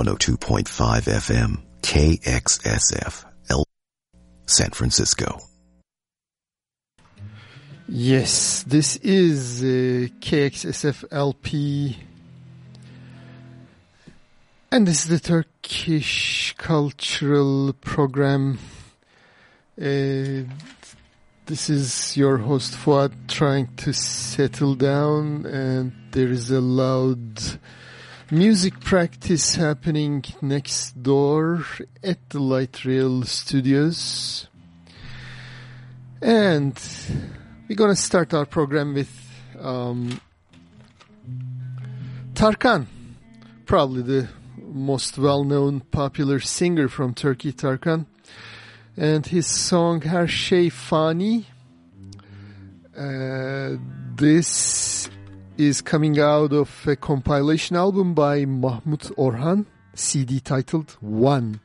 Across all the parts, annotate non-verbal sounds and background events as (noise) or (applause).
102.5 FM, KXSF, L. San Francisco. Yes, this is uh, KXSF LP. And this is the Turkish cultural program. Uh, this is your host Fuad trying to settle down and there is a loud music practice happening next door at the Light Rail Studios. And we're going to start our program with um, Tarkan, probably the most well-known popular singer from Turkey, Tarkan. And his song Her Şey Fani. Uh, this is coming out of a compilation album by Mahmut Orhan, CD titled One.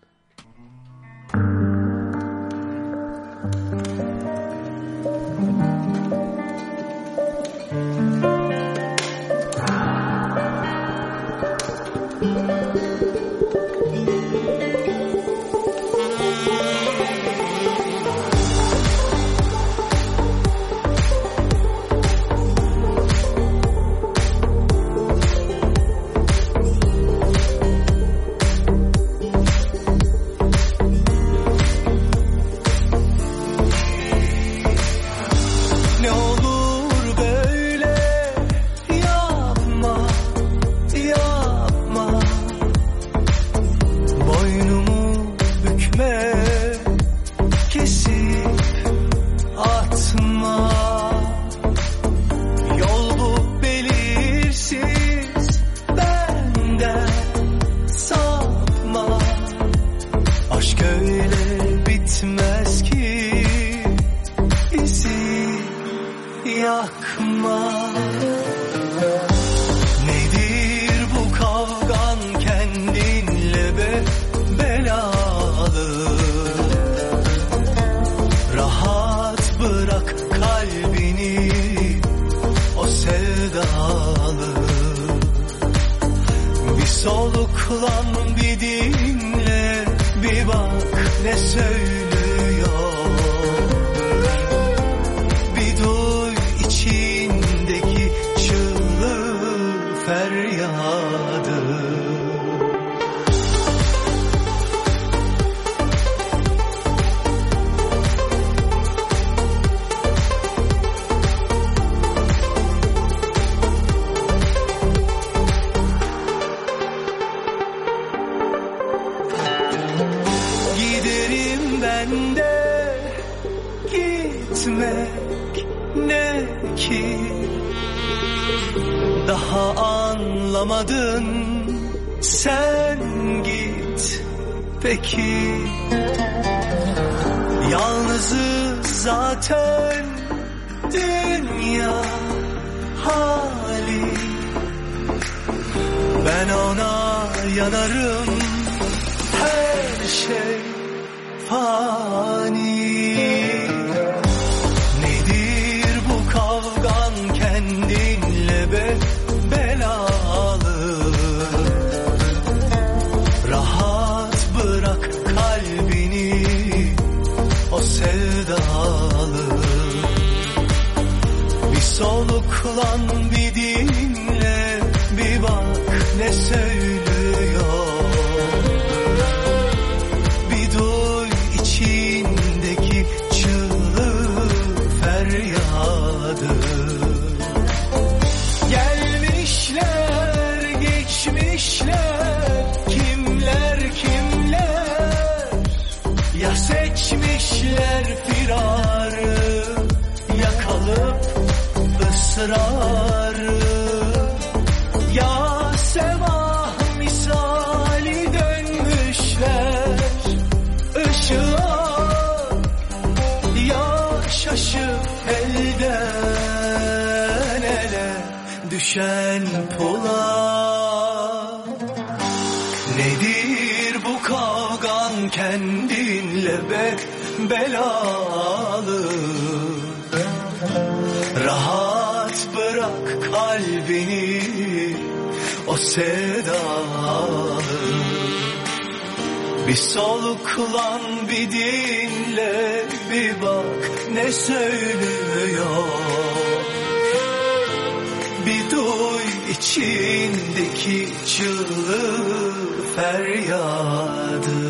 sen git. Peki. Yalnızı zaten dünya hali. Ben ona yanarım her şey fani. soluklanma sedalı Bir soluklan bir dinle bir bak ne söylüyor? Bir duy içindeki çığlığı feryadı.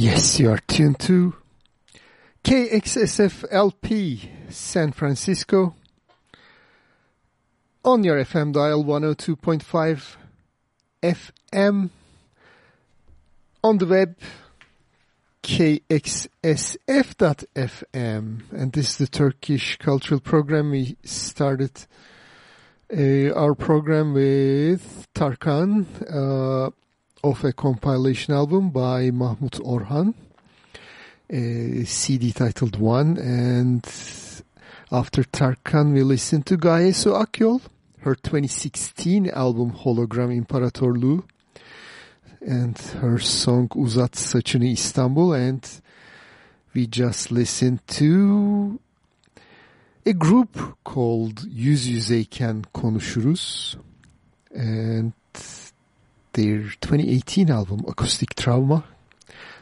Yes, you are tuned to KXSF LP San Francisco. On your FM dial 102.5 FM on the web kxsf.fm and this is the Turkish cultural program. We started uh, our program with Tarkan uh, of a compilation album by Mahmut Orhan, a CD titled One, and after Tarkan we listened to Gaye Su Akyol, her 2016 album Hologram İmparatorluğu, and her song Uzat Saçını İstanbul, and we just listened to a group called Yüz Yüzeyken Konuşuruz, and their 2018 album Acoustic Trauma.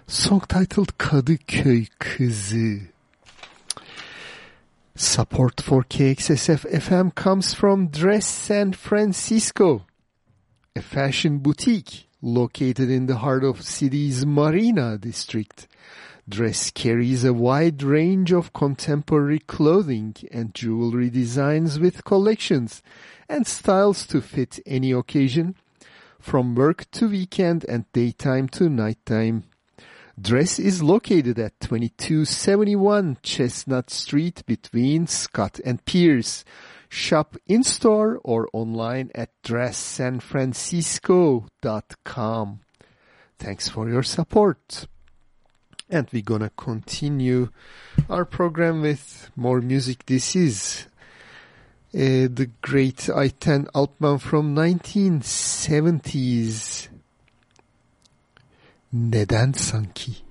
Song titled Kadıköy Kızı. Support for KXSF FM comes from Dress San Francisco, a fashion boutique located in the heart of city's Marina district. Dress carries a wide range of contemporary clothing and jewelry designs with collections and styles to fit any occasion, from work to weekend and daytime to nighttime. Dress is located at 2271 Chestnut Street between Scott and Pierce. Shop in-store or online at dresssanfrancisco.com. Thanks for your support. And we're gonna continue our program with more music. This is Uh, the great Ayten Alpman from 1970s. Neden sanki?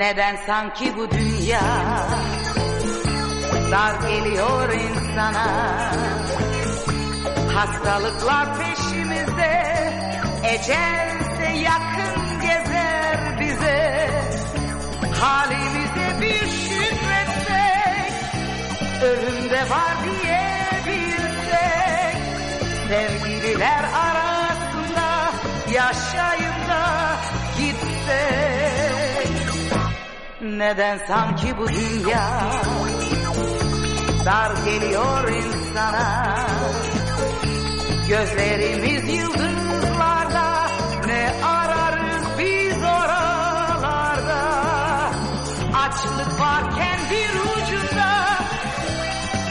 Neden sanki bu dünya dar geliyor insana? Hastalıklar peşimizde Ecelse yakın gezer bize. Halimize bir şükretsek Ölümde var diye bilsek. Sevgililer arasında Yaşayıp neden sanki bu dünya dar geliyor insana? Gözlerimiz yıldızlarda ne ararız biz oralarda? Açlık varken bir ucunda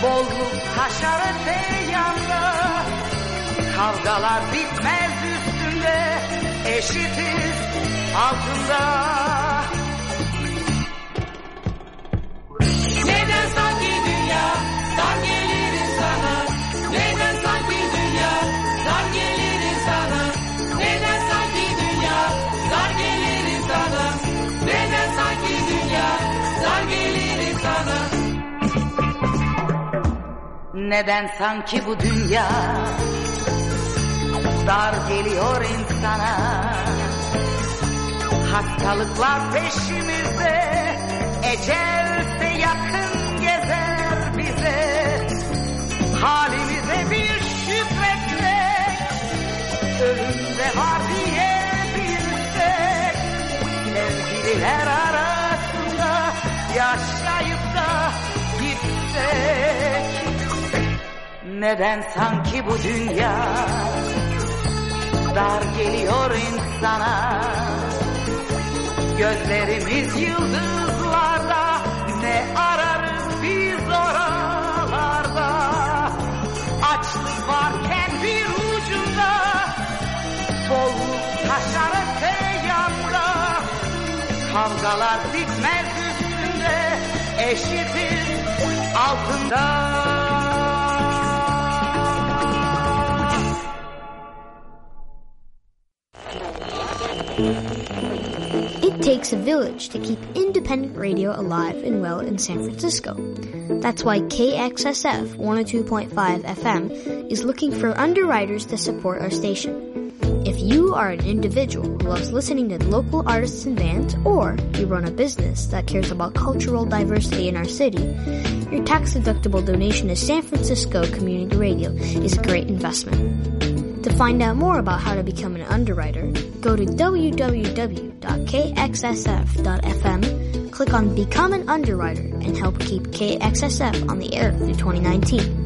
bolluk taşar öte yanda. Kavgalar bitmez üstünde eşitiz altında Neden sanki bu dünya dar geliyor insana? Hastalıklar peşimizde Ecel de yakın gezer bize. Halimize bir şükretsek Ölümde var diye bilsek Sevgililer arasında Yaşayıp da gitsek neden sanki bu dünya dar geliyor insana? Gözlerimiz yıldızlarda ne ararız biz oralarda? Açlık varken bir ucunda bolluk taşar öte yanda Kavgalar bitmez üstünde eşitiz altında It takes a village to keep independent radio alive and well in San Francisco. That's why KXSF 102.5 FM is looking for underwriters to support our station. If you are an individual who loves listening to local artists and bands, or you run a business that cares about cultural diversity in our city, your tax deductible donation to San Francisco Community Radio is a great investment. To find out more about how to become an underwriter, go to www.kxsf.fm, click on Become an Underwriter, and help keep KXSF on the air through 2019.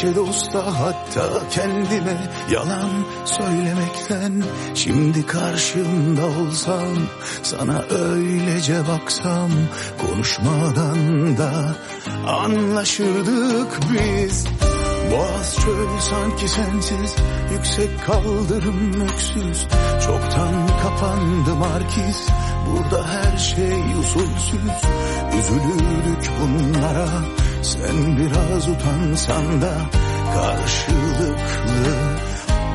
Eşe dosta hatta kendime yalan söylemekten. Şimdi karşımda olsam sana öylece baksam Konuşmadan da anlaşırdık biz. Boğaz çöl sanki sensiz Yüksek kaldırım öksüz. Çoktan kapandı markiz Burada her şey usulsüz. Üzülürdük bunlara Sen biraz utansan da Karşılıklı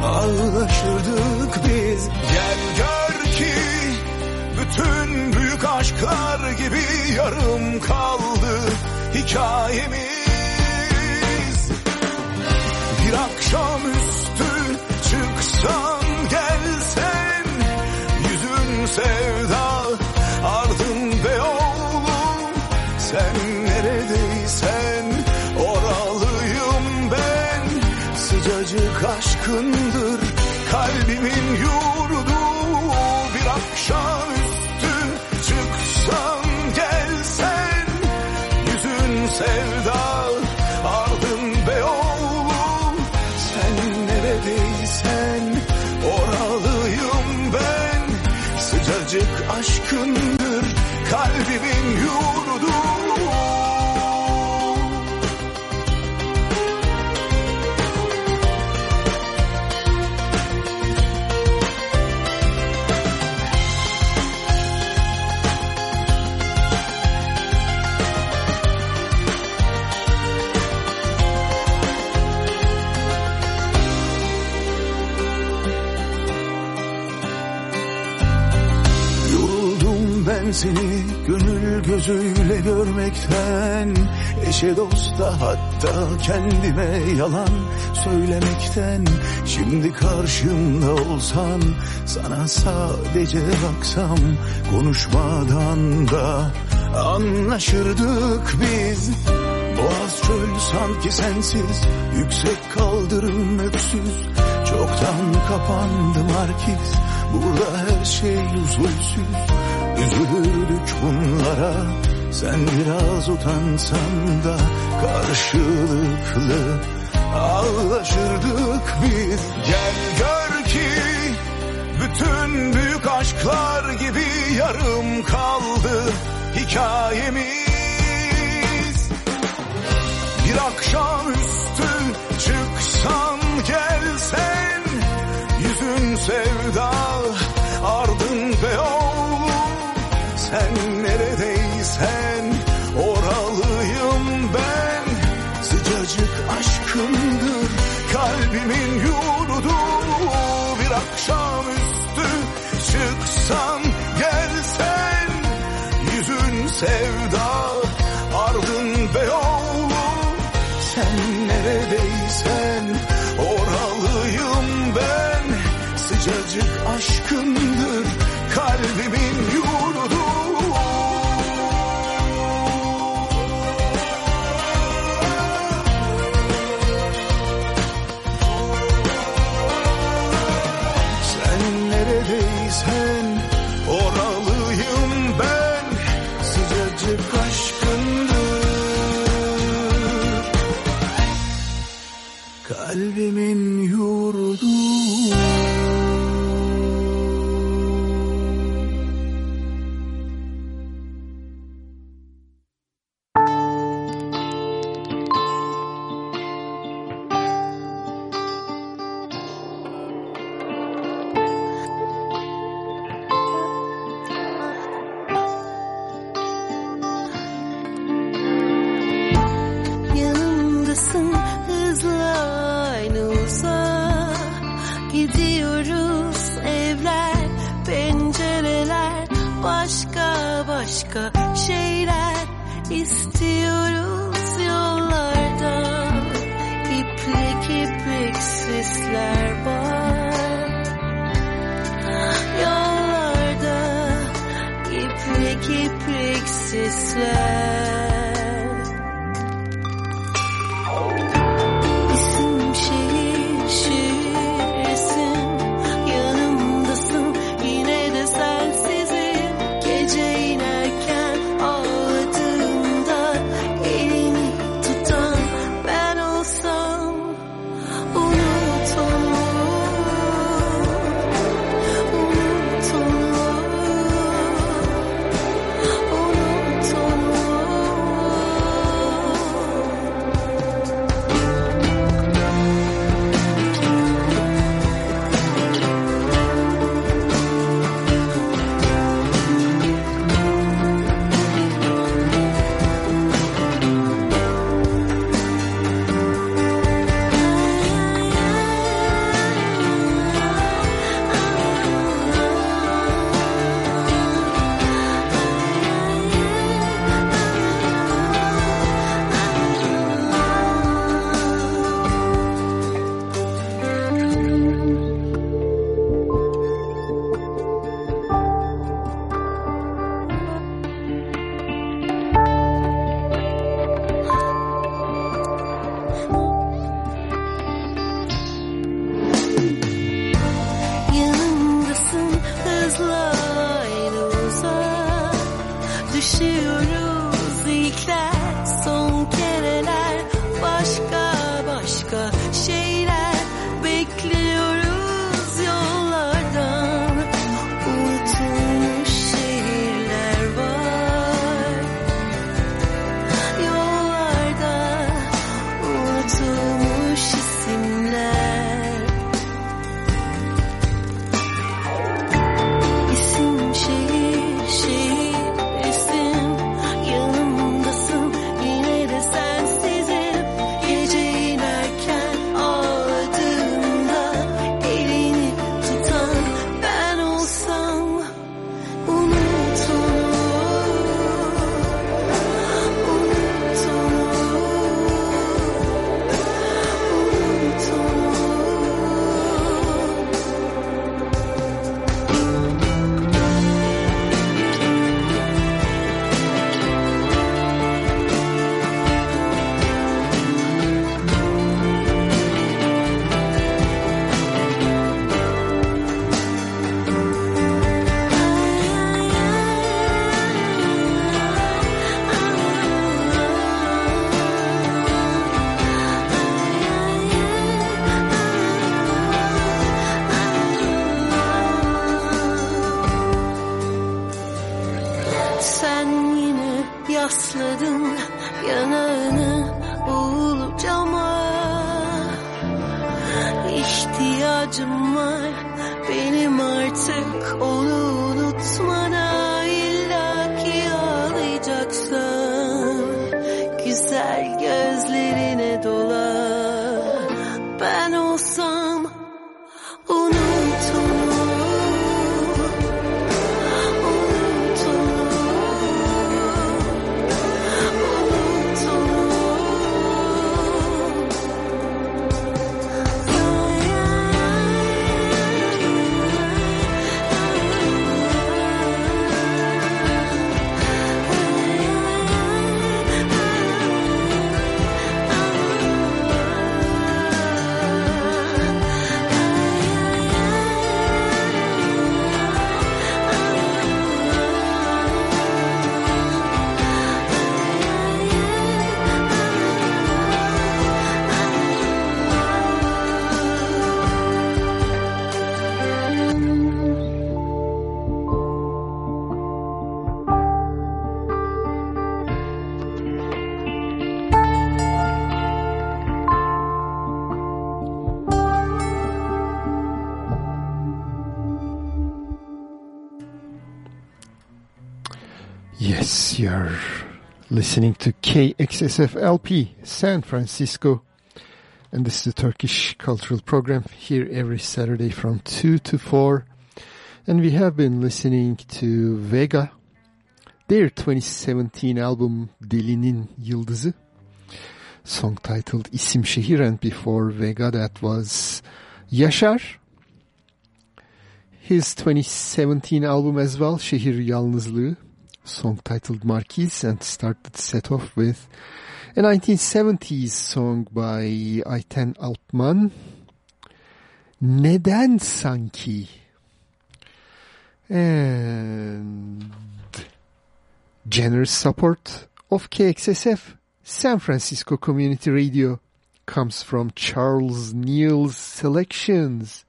Ağlaşırdık biz. Gel gör ki Bütün büyük aşklar gibi Yarım kaldı Hikayemiz. Bir akşamüstü çıksan gelsen Yüzün sevda ardın Sıcacık görmekten Eşe dosta hatta kendime yalan söylemekten. Şimdi karşımda olsan sana sadece baksam Konuşmadan da anlaşırdık biz. Boğaz çöl sanki sensiz Yüksek kaldırım öksüz. Çoktan kapandı markiz Burada her şey usulsüz. Üzülürdük bunlara Sen biraz utansan da Karşılıklı Ağlaşırdık biz. Gel gör ki Bütün büyük aşklar gibi Yarım kaldı Hikayemiz. Bir akşamüstü çıksan gelsen Yüzün sevda ardın Beyoğlu Sen neredeysen oralıyım ben. Sıcacık aşkındır kalbimin yurdu. Bir akşamüstü çıksan gelsen. Yüzün sevda ardın Beyoğlu. Sen neredeysen oralıyım ben. Sıcacık aşkındır kalbimin yurdu Kalbimin Yes, you're listening to KXSF LP San Francisco. And this is the Turkish Cultural Program here every Saturday from 2 to 4. And we have been listening to Vega, their 2017 album Delinin Yıldızı, song titled İsim Şehir. And before Vega that was Yaşar, his 2017 album as well, Şehir Yalnızlığı, song titled Markiz and started set off with a 1970s song by Ayten Alpman, Neden Sanki? And generous support of KXSF, San Francisco Community Radio, comes from Charles Neal's selections.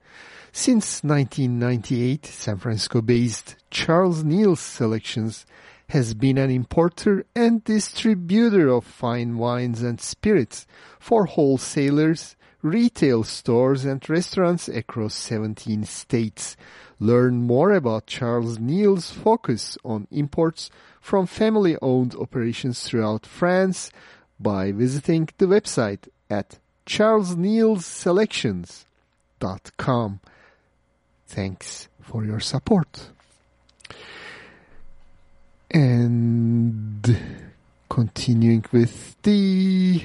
Since 1998, San Francisco-based Charles Neal's Selections has been an importer and distributor of fine wines and spirits for wholesalers, retail stores and restaurants across 17 states. Learn more about Charles Neal's focus on imports from family-owned operations throughout France by visiting the website at charlesnealsselections.com. Thanks for your support. And continuing with the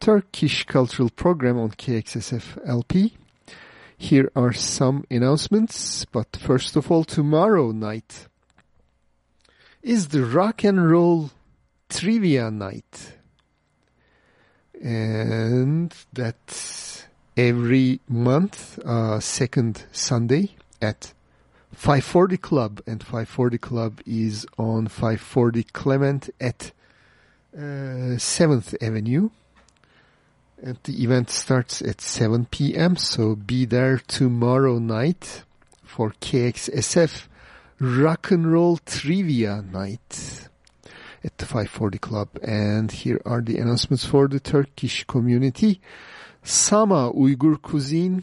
Turkish Cultural Program on KXSF LP. Here are some announcements, but first of all, tomorrow night is the rock and roll trivia night. And that's every month, uh, second Sunday at 540 Club, and 540 Club is on 540 Clement at uh, 7th Avenue. And the event starts at 7 p.m., so be there tomorrow night for KXSF Rock and Roll Trivia Night at the 540 Club. And here are the announcements for the Turkish community. Sama Uyghur Cuisine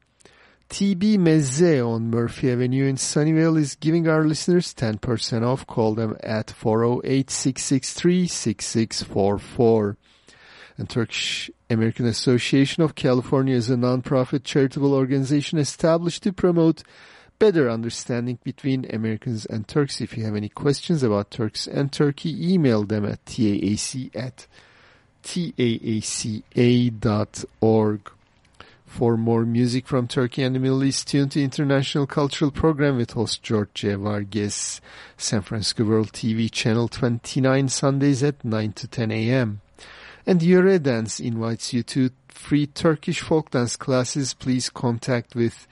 TB Meze on Murphy Avenue in Sunnyvale is giving our listeners 10% off. Call them at 408-663-6644. And Turkish American Association of California is a nonprofit charitable organization established to promote better understanding between Americans and Turks. If you have any questions about Turks and Turkey, email them at taac at taaca.org. For more music from Turkey and the Middle East, tune to International Cultural Program with host George Vargas, San Francisco World TV Channel 29, Sundays at 9 to 10 a.m. And Yöre Dance invites you to free Turkish folk dance classes. Please contact with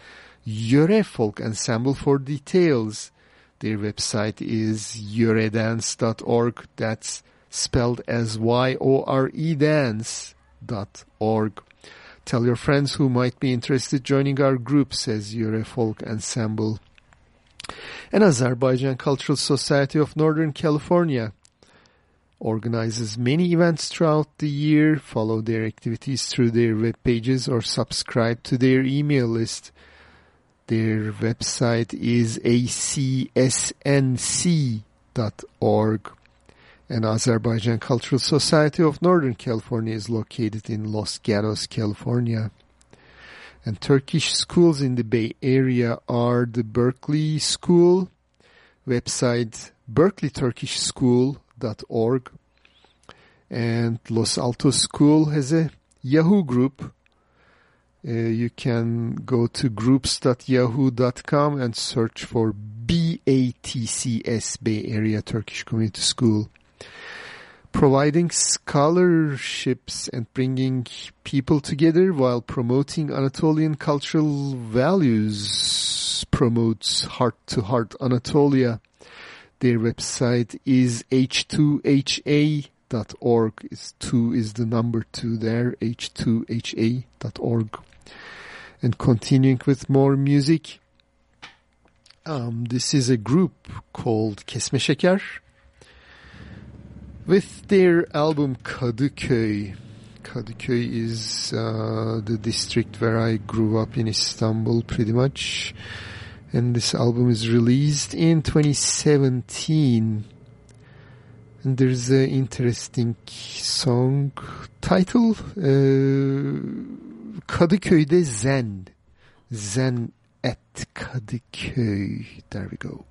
Yöre Folk Ensemble for details. Their website is yoredance.org. That's spelled as Y-O-R-E dance.org. Tell your friends who might be interested joining our group, says Yöre Folk Ensemble. An Azerbaijan Cultural Society of Northern California organizes many events throughout the year. Follow their activities through their web pages or subscribe to their email list. Their website is acsnc.org. And Azerbaijan Cultural Society of Northern California is located in Los Gatos, California. And Turkish schools in the Bay Area are the Berkeley School, website berkeleyturkishschool.org. And Los Altos School has a Yahoo group. Uh, you can go to groups.yahoo.com and search for BATCS, Bay Area Turkish Community School providing scholarships and bringing people together while promoting Anatolian cultural values promotes Heart to Heart Anatolia. Their website is h2ha.org. Is two is the number two there, h2ha.org. And continuing with more music, um, this is a group called Kesme Şeker with their album Kadıköy. Kadıköy is uh, the district where I grew up in Istanbul pretty much. And this album is released in 2017. And there's an interesting song title, uh, Kadıköy'de Zen. Zen at Kadıköy. There we go.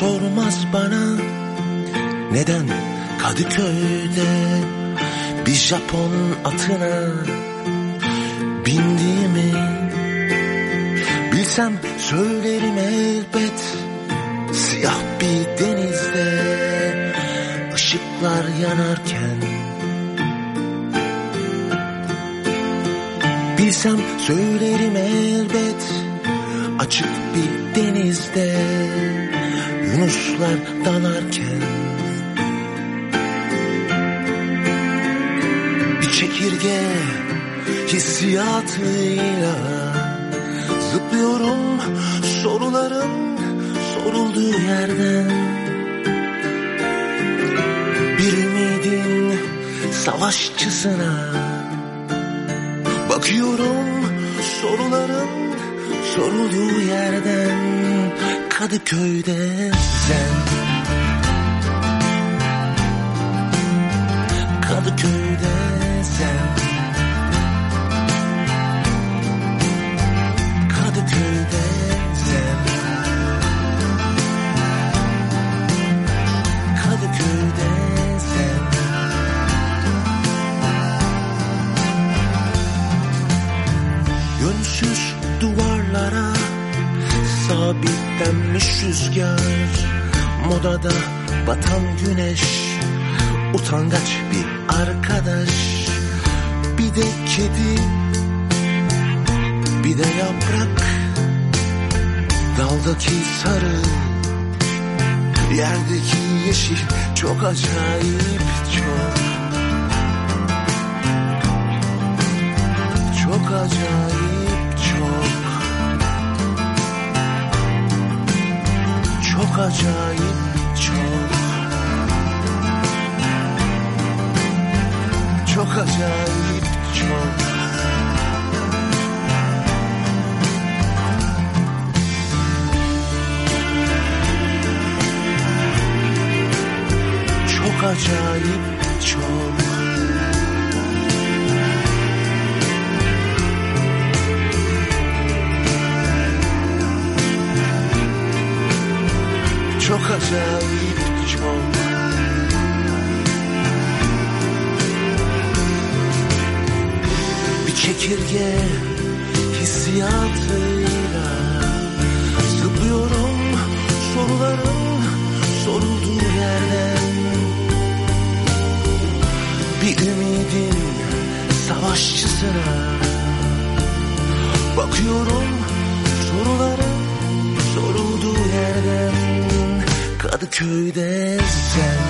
Sormaz bana. Neden Kadıköy'de bir Japon atına bindiğimi Bilsem söylerim elbet. Siyah bir denizde ışıklar yanarken Bilsem söylerim elbet. Açık bir denizde Yunuslar dalarken Bir çekirge hissiyatıyla Zıplıyorum soruların sorulduğu yerden. Bir ümidin savaşçısına Bakıyorum soruların sorulduğu yerden Kadıköy'de sen. Kadıköy'de sen. Kadıköy'de sen. Kadıköy'de sen. Yönsüz duvarlara sabitlenmiş rüzgar. Modada batan güneş. Utangaç bir arkadaş. Bir de kedi. Bir de yaprak. Daldaki sarı. Yerdeki yeşil Çok acayip çok. Çok acayip acayip çok Çok acayip çok Çok acayip çok Çok acayip çok Bir çekirge hissiyatıyla Zıplıyorum soruların sorulduğu yerden. Bir ümidin savaşçısına Bakıyorum soruların sorulduğu yerden Sen Kadıköy'de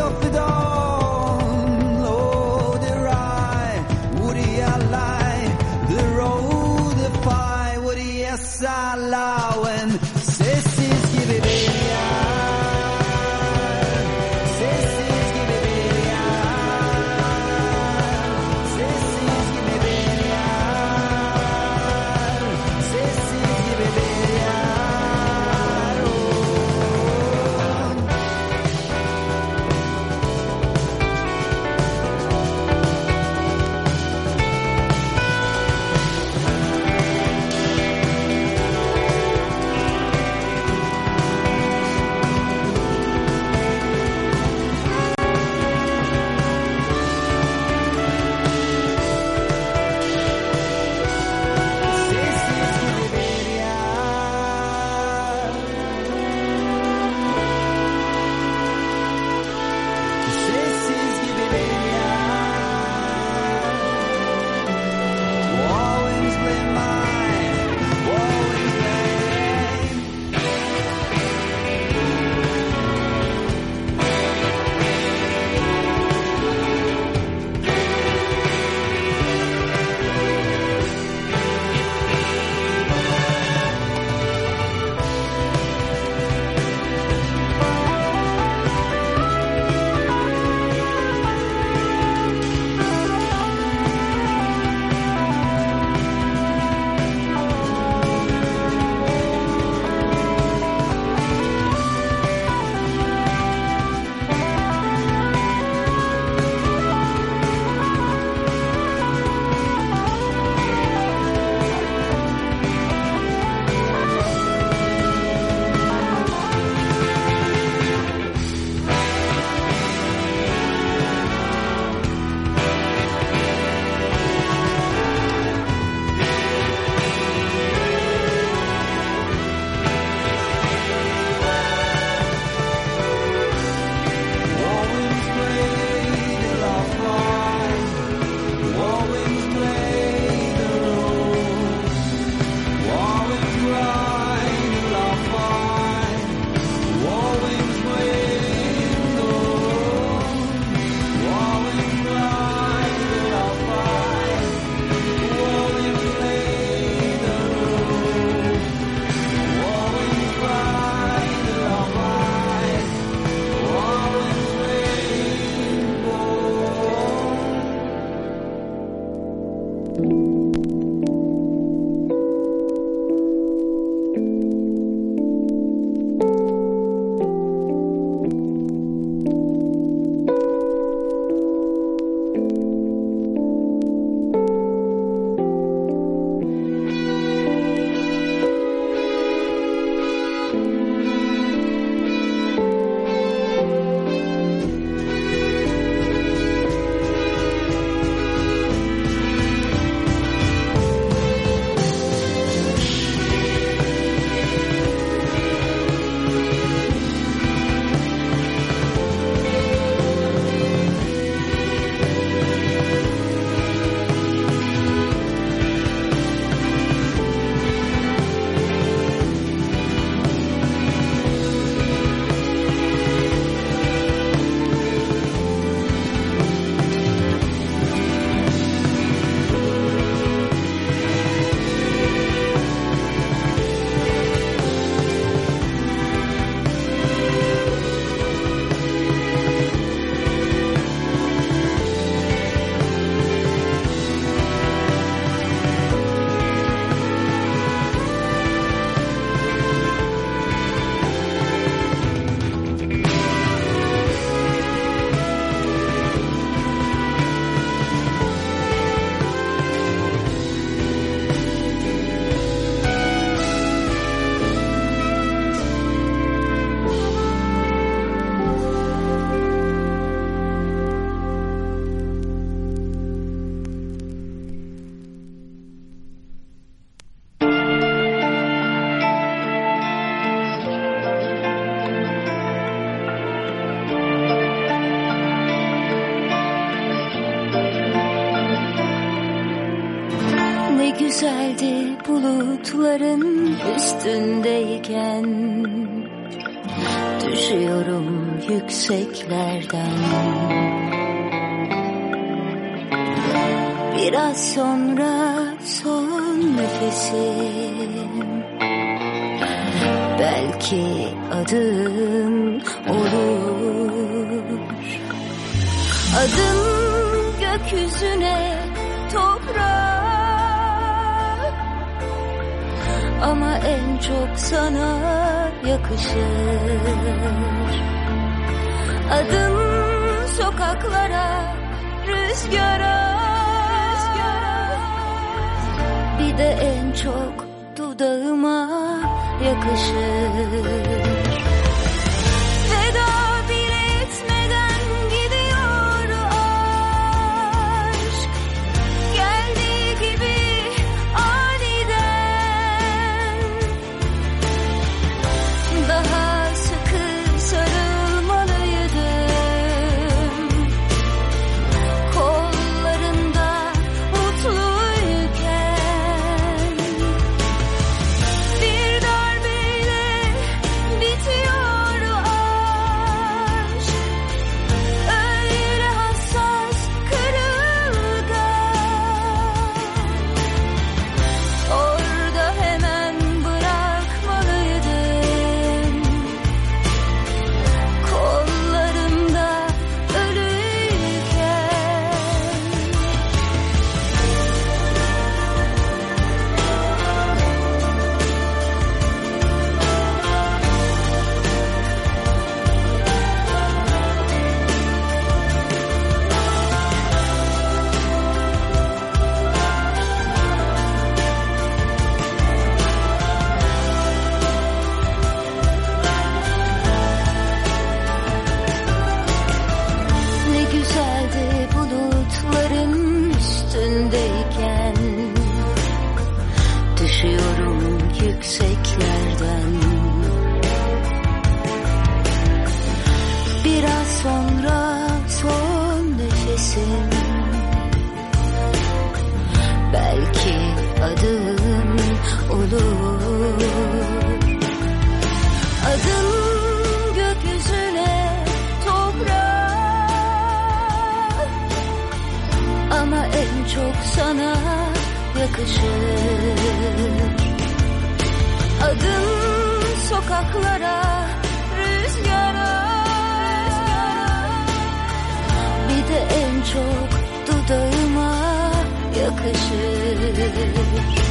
salawen adın olur. Adım gökyüzüne toprak. Ama en çok sana yakışır. Adım sokaklara, rüzgara. Bir de en çok dudağıma yakışır. yakışır. Adım sokaklara, rüzgara. Bir de en çok dudağıma yakışır.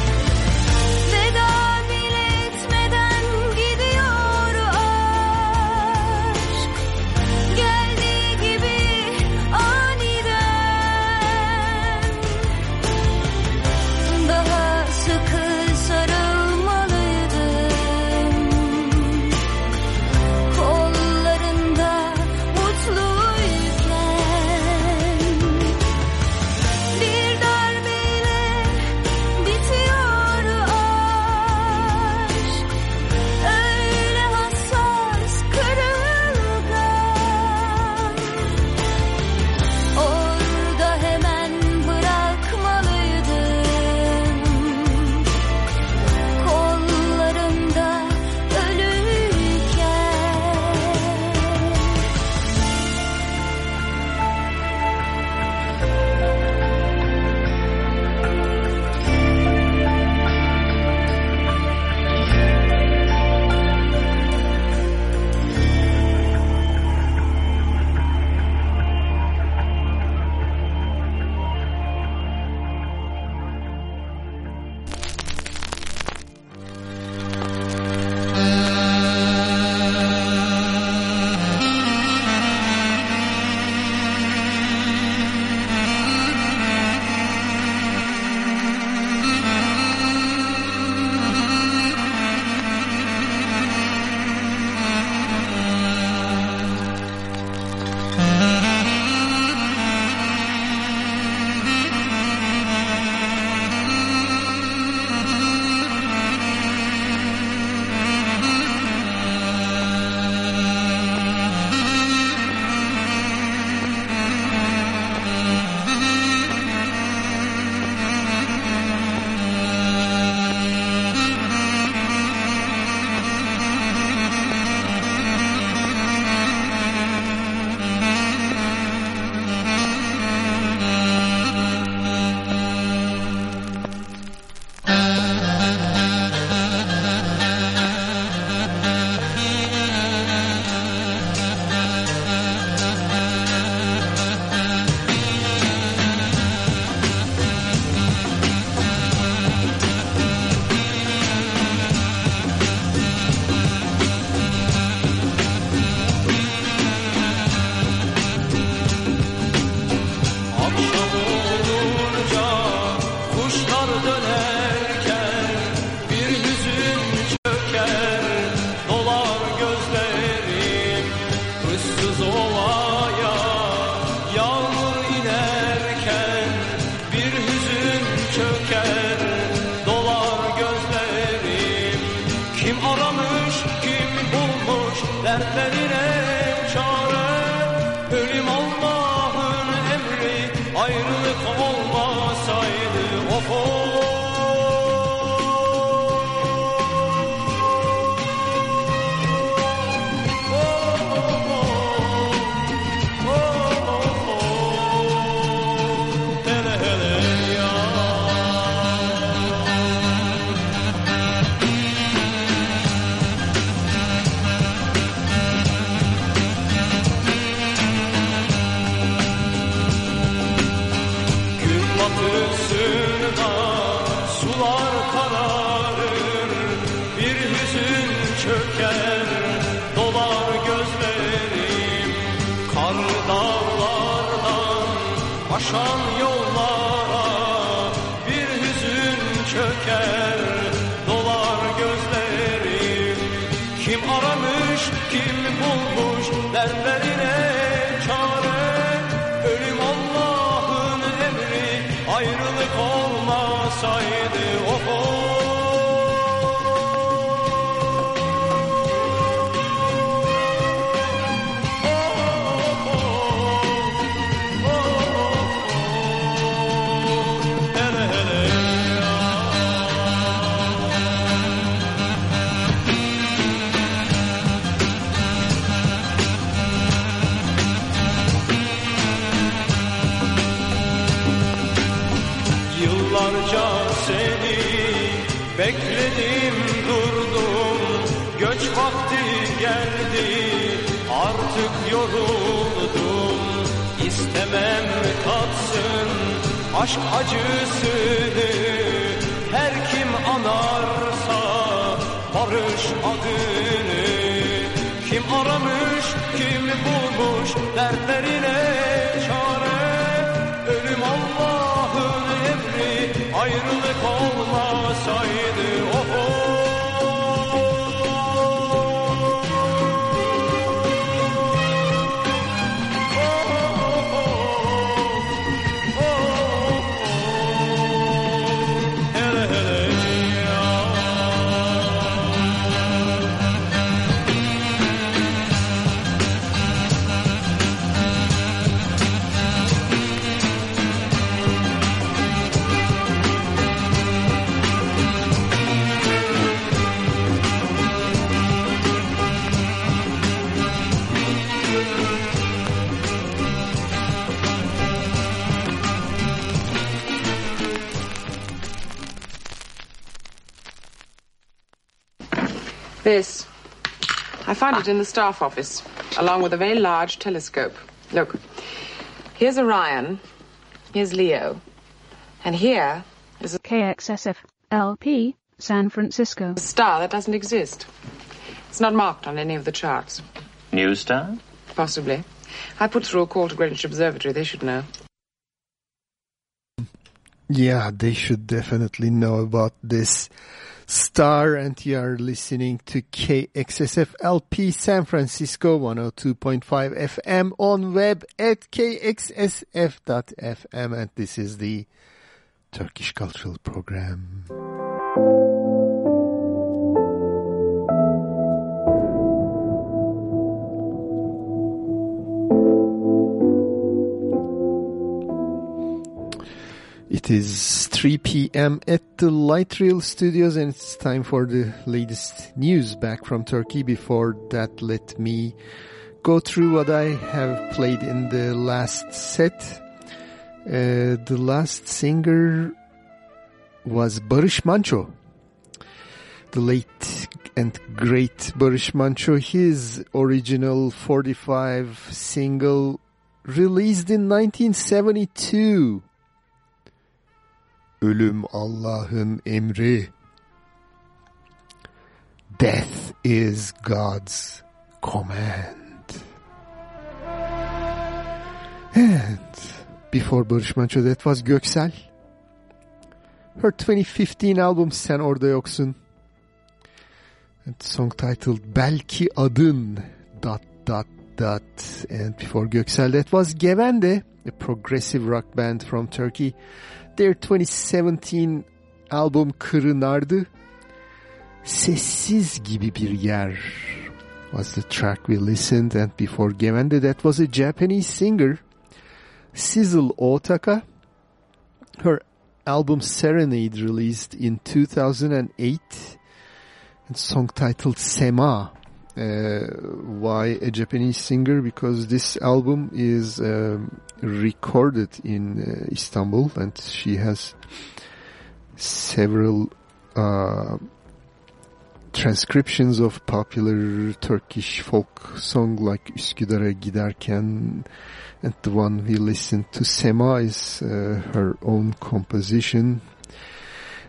Aşk acısını Her kim anarsa barış adını Kim aramış kim bulmuş dertlerine çare. Ölüm Allah'ın emri ayrılık olmasaydı oh hele found it in the staff office, along with a very large telescope. Look, here's Orion, here's Leo, and here is a KXSF LP San Francisco. A star that doesn't exist. It's not marked on any of the charts. New star? Possibly. I put through a call to Greenwich Observatory. They should know. Yeah, they should definitely know about this star and you are listening to KXSF LP San Francisco 102.5 FM on web at kxsf.fm and this is the Turkish Cultural Program. It is 3 p.m. at the Light Rail Studios and it's time for the latest news back from Turkey. Before that, let me go through what I have played in the last set. Uh, the last singer was Barış Manço. The late and great Barış Manço, his original 45 single released in 1972. Ölüm Allah'ın emri. Death is God's command. And before Barış Manço that was Göksel. Her 2015 album Sen Orada Yoksun. And song titled Belki Adın dot dot dot. And before Göksel that was Gevende, a progressive rock band from Turkey. Their 2017 album Kırınardı. Sessiz gibi bir yer was the track we listened and before Gevende that was a Japanese singer Sizzle Ohtaka. Her album Serenade released in 2008 and song titled Semah uh, why a Japanese singer? Because this album is um, recorded in uh, Istanbul and she has several uh, transcriptions of popular Turkish folk song like Üsküdar'a giderken and the one we listened to Semah is uh, her own composition.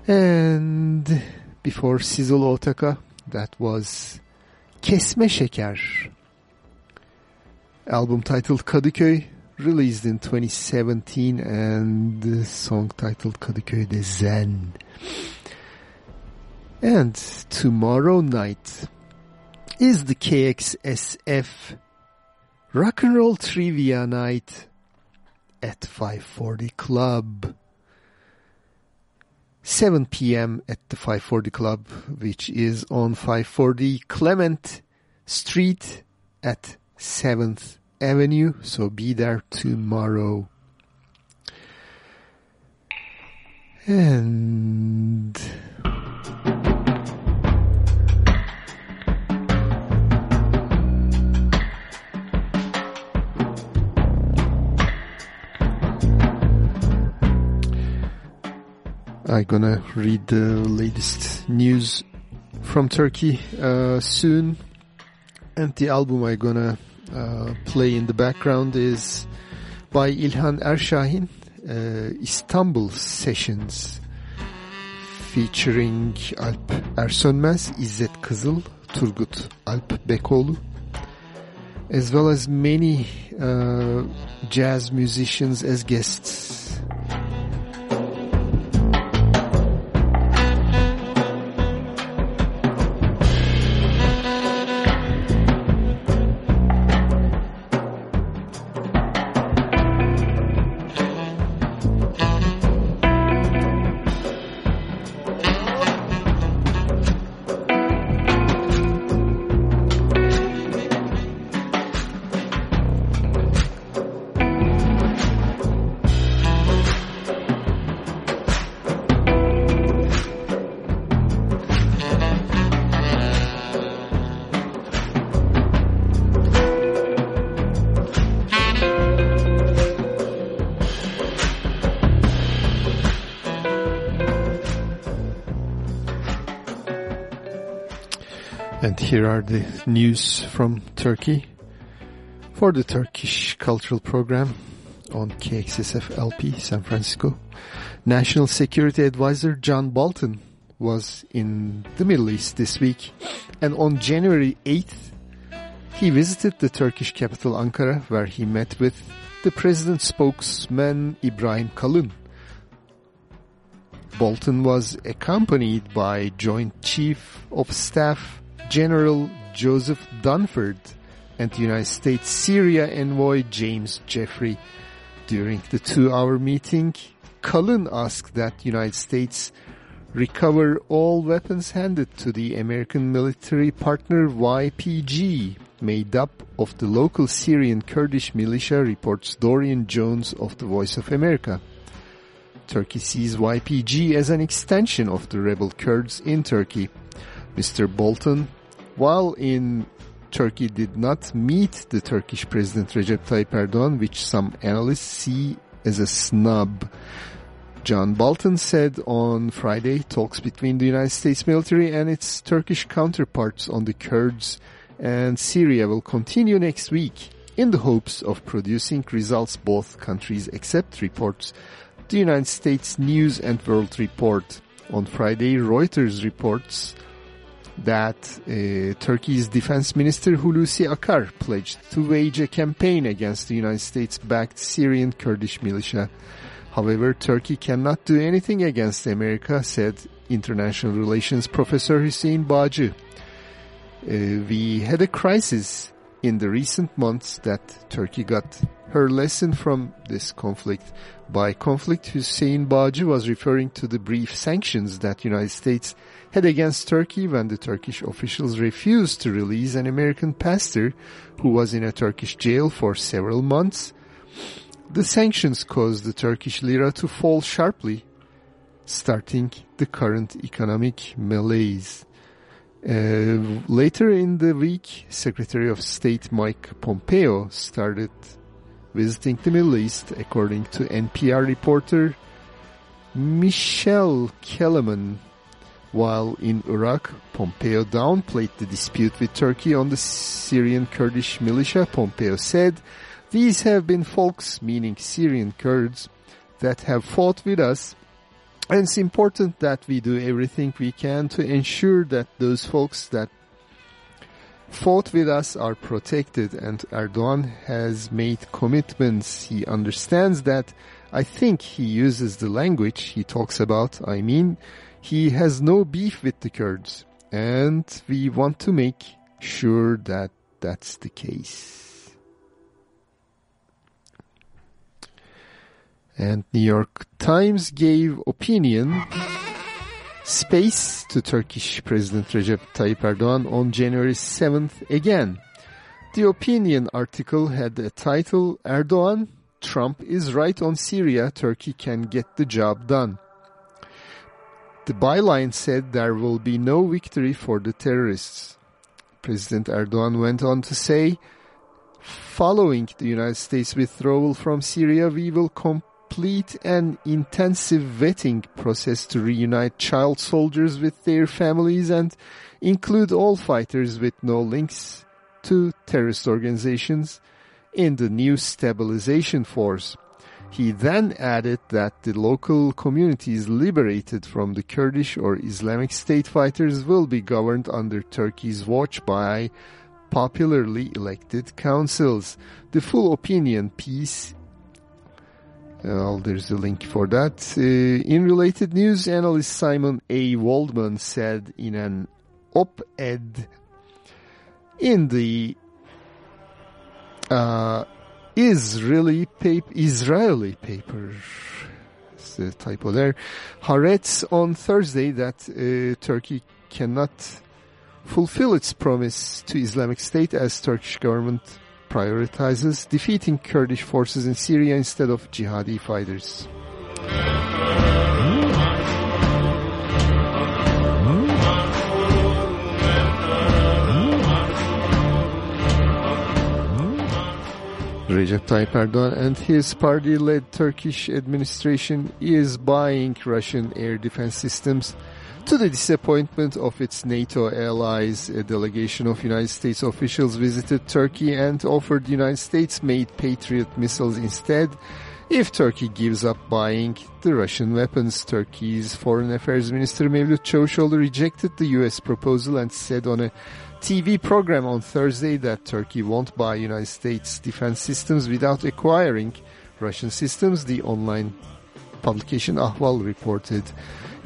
And before Sizzle Ohtaka that was Kesmeşeker. Album titled Kadıköy released in 2017 and the song titled Kadıköy'de Zen and tomorrow night is the KXSF Rock and Roll Trivia Night at 540 Club. 7 p.m. at the 540 Club, which is on 540 Clement Street at 7th Avenue. So be there tomorrow. And I'm gonna read the latest news from Turkey uh, soon. And the album I'm gonna uh, play in the background is by İlhan Erşahin, uh, Istanbul Sessions, featuring Alp Ersönmez, İzzet Kızıl, Turgut Alp Bekoğlu, as well as many uh, jazz musicians as guests. Here are the news from Turkey for the Turkish Cultural Program on KXSF LP San Francisco. National Security Advisor John Bolton was in the Middle East this week and on January 8th he visited the Turkish capital Ankara where he met with the president's spokesman Ibrahim Kalın. Bolton was accompanied by Joint Chief of Staff General Joseph Dunford and the United States Syria envoy James Jeffrey. During the two-hour meeting, Kalın asked that United States recover all weapons handed to the American military partner YPG, made up of the local Syrian Kurdish militia, reports Dorian Jones of the Voice of America. Turkey sees YPG as an extension of the rebel Kurds in Turkey. Mr. Bolton while in Turkey did not meet the Turkish President Recep Tayyip Erdogan, which some analysts see as a snub. John Bolton said on Friday talks between the United States military and its Turkish counterparts on the Kurds and Syria will continue next week in the hopes of producing results both countries accept reports. The United States News and World Report on Friday, Reuters reports that uh, Turkey's Defense Minister Hulusi Akar pledged to wage a campaign against the United States-backed Syrian Kurdish militia. However, Turkey cannot do anything against America, said international relations professor Hussein Bağcı. Uh, we had a crisis in the recent months that Turkey got her lesson from this conflict. By conflict, Hussein Bağcı was referring to the brief sanctions that United States had against Turkey when the Turkish officials refused to release an American pastor who was in a Turkish jail for several months. The sanctions caused the Turkish lira to fall sharply, starting the current economic malaise. Uh, later in the week, Secretary of State Mike Pompeo started visiting the Middle East, according to NPR reporter Michele Kelemen. While in Iraq, Pompeo downplayed the dispute with Turkey on the Syrian Kurdish militia. Pompeo said, These have been folks, meaning Syrian Kurds, that have fought with us and it's important that we do everything we can to ensure that those folks that fought with us are protected and Erdogan has made commitments. He understands that. I think he uses the language he talks about. I mean, he has no beef with the Kurds and we want to make sure that that's the case. And New York Times gave opinion space to Turkish President Recep Tayyip Erdogan on January 7th again. The opinion article had the title Erdogan, Trump is right on Syria, Turkey can get the job done. The byline said there will be no victory for the terrorists. President Erdogan went on to say, following the United States withdrawal from Syria, we will complete an intensive vetting process to reunite child soldiers with their families and include all fighters with no links to terrorist organizations in the new stabilization force. He then added that the local communities liberated from the Kurdish or Islamic State fighters will be governed under Turkey's watch by popularly elected councils. The full opinion piece well, there's a link for that. Uh, in related news, analyst Simon A. Waldman said in an op-ed in the uh, Israeli paper, Israeli paper, it's the typo there, Haaretz on Thursday that uh, Turkey cannot fulfill its promise to Islamic State as Turkish government prioritizes defeating Kurdish forces in Syria instead of jihadi fighters. Recep Tayyip Erdogan and his party-led Turkish administration is buying Russian air defense systems to the disappointment of its NATO allies, a delegation of United States officials visited Turkey and offered United States-made Patriot missiles instead if Turkey gives up buying the Russian weapons. Turkey's Foreign Affairs Minister Mevlut Çavuşoğlu rejected the US proposal and said on a TV program on Thursday that Turkey won't buy United States defense systems without acquiring Russian systems, the online publication Ahval reported.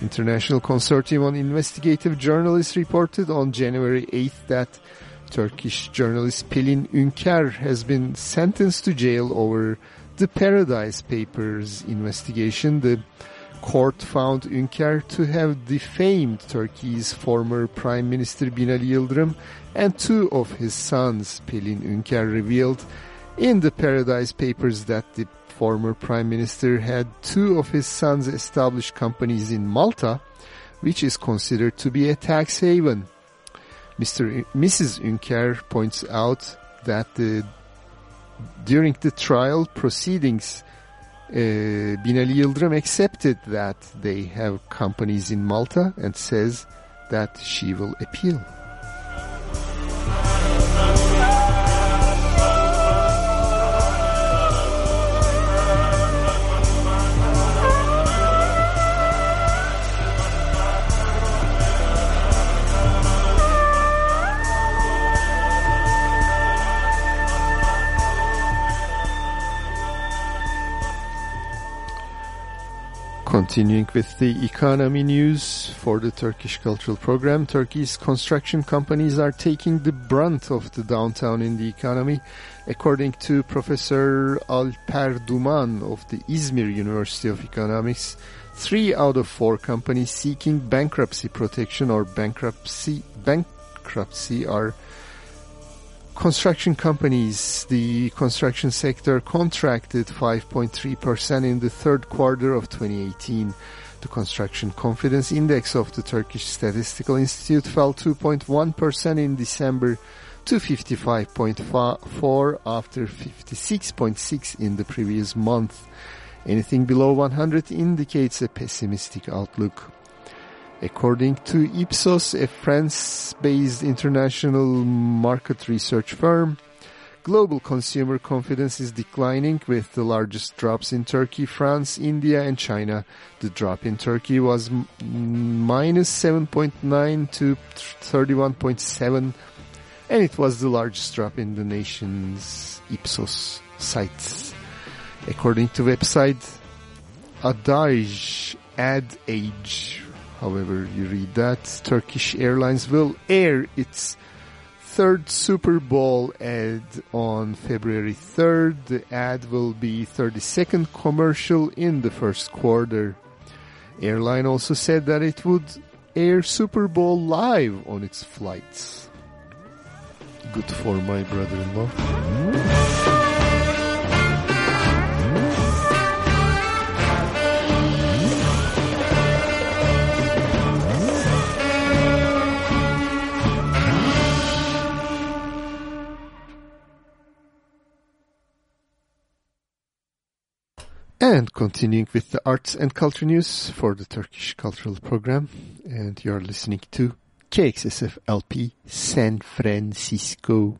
International Consortium on Investigative Journalists reported on January 8th that Turkish journalist Pelin Ünker has been sentenced to jail over the Paradise Papers investigation. The court found Ünker to have defamed Turkey's former Prime Minister Binali Yıldırım and two of his sons. Pelin Ünker revealed in the Paradise Papers that the former prime minister had two of his sons establish companies in Malta, which is considered to be a tax haven. Mr. Mrs. Ünker points out that the, during the trial proceedings, uh, Binali Yıldırım accepted that they have companies in Malta and says that she will appeal. Continuing with the economy news for the Turkish Cultural Program, Turkey's construction companies are taking the brunt of the downtown in the economy, according to Professor Alper Duman of the Izmir University of Economics. Three out of four companies seeking bankruptcy protection or bankruptcy bankruptcy are construction companies. The construction sector contracted 5.3% in the third quarter of 2018. The construction confidence index of the Turkish Statistical Institute fell 2.1% in December to 55.4 after 56.6 in the previous month. Anything below 100 indicates a pessimistic outlook. According to Ipsos, a France-based international market research firm, global consumer confidence is declining with the largest drops in Turkey, France, India and China. The drop in Turkey was minus 7.9 to 31.7 and it was the largest drop in the nation's Ipsos sites. According to website Adage, Ad Age, however you read that, Turkish Airlines will air its third Super Bowl ad on February 3rd. The ad will be 32nd commercial in the first quarter. Airline also said that it would air Super Bowl live on its flights. Good for my brother-in-law. And continuing with the arts and culture news for the Turkish Cultural Program. And you're listening to KXSF LP San Francisco.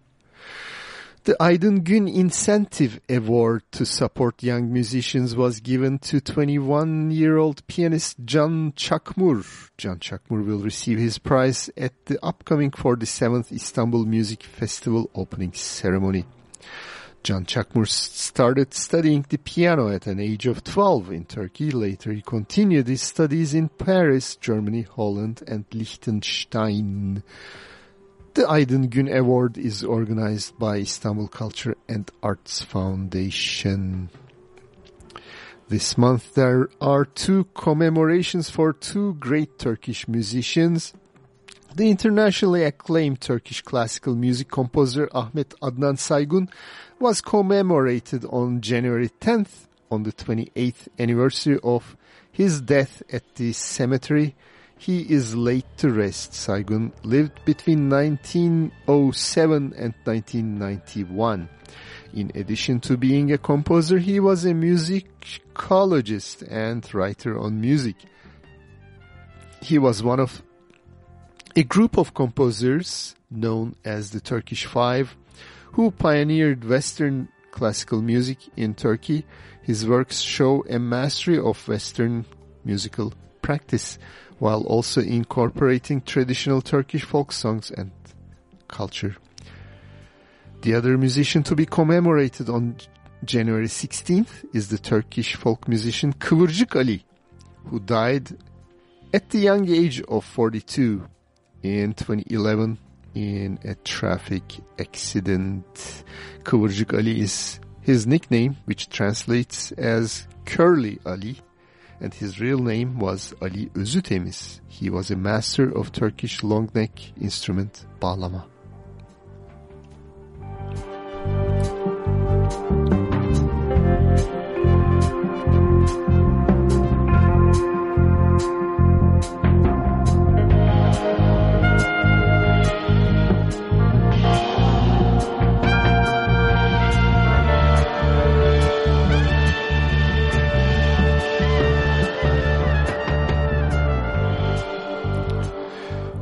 The Aydın Gün Incentive Award to support young musicians was given to 21-year-old pianist Can Çakmur. Can Çakmur will receive his prize at the upcoming 47th Istanbul Music Festival opening ceremony. Can Çakmur started studying the piano at an age of 12 in Turkey. Later he continued his studies in Paris, Germany, Holland and Liechtenstein. The Aydın Gün Award is organized by Istanbul Culture and Arts Foundation. This month there are two commemorations for two great Turkish musicians. The internationally acclaimed Turkish classical music composer Ahmet Adnan Saygun was commemorated on January 10th on the 28th anniversary of his death at the cemetery. He is laid to rest. Saygun lived between 1907 and 1991. In addition to being a composer, he was a musicologist and writer on music. He was one of a group of composers known as the Turkish Five who pioneered Western classical music in Turkey. His works show a mastery of Western musical practice while also incorporating traditional Turkish folk songs and culture. The other musician to be commemorated on January 16th is the Turkish folk musician Kıvırcık Ali, who died at the young age of 42 in 2011 in a traffic accident. Kıvırcık Ali is his nickname, which translates as Curly Ali, and his real name was Ali Özütemiz. He was a master of Turkish long neck instrument bağlama.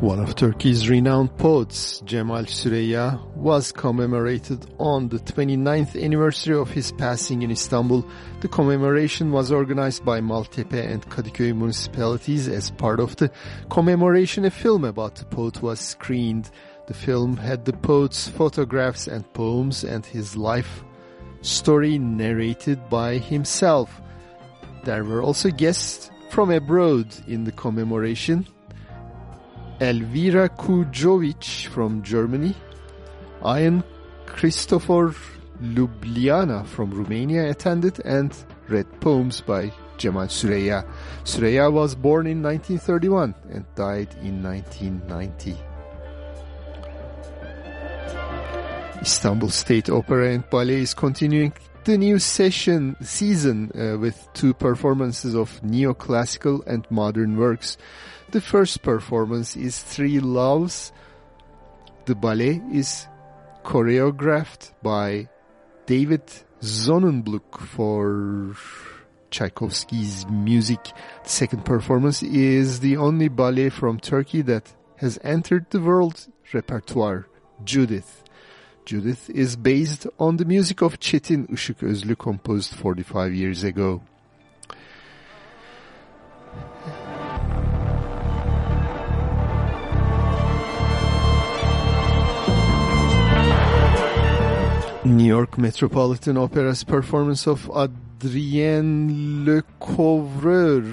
One of Turkey's renowned poets, Cemal Süreyya, was commemorated on the 29th anniversary of his passing in Istanbul. The commemoration was organized by Maltepe and Kadıköy municipalities as part of the commemoration. A film about the poet was screened. The film had the poet's photographs and poems and his life story narrated by himself. There were also guests from abroad in the commemoration. Elvira Kujovic from Germany. Ian Christopher Ljubljana from Romania attended and read poems by Cemal Süreyya. Süreyya was born in 1931 and died in 1990. Istanbul State Opera and Ballet is continuing the new session season uh, with two performances of neoclassical and modern works. The first performance is Three Loves. The ballet is choreographed by David Sonnenbluck for Tchaikovsky's music. The second performance is the only ballet from Turkey that has entered the world repertoire, Judith. Judith is based on the music of Çetin Işıközlü composed 45 years ago. New York Metropolitan Opera's performance of Adrien Le Couvreur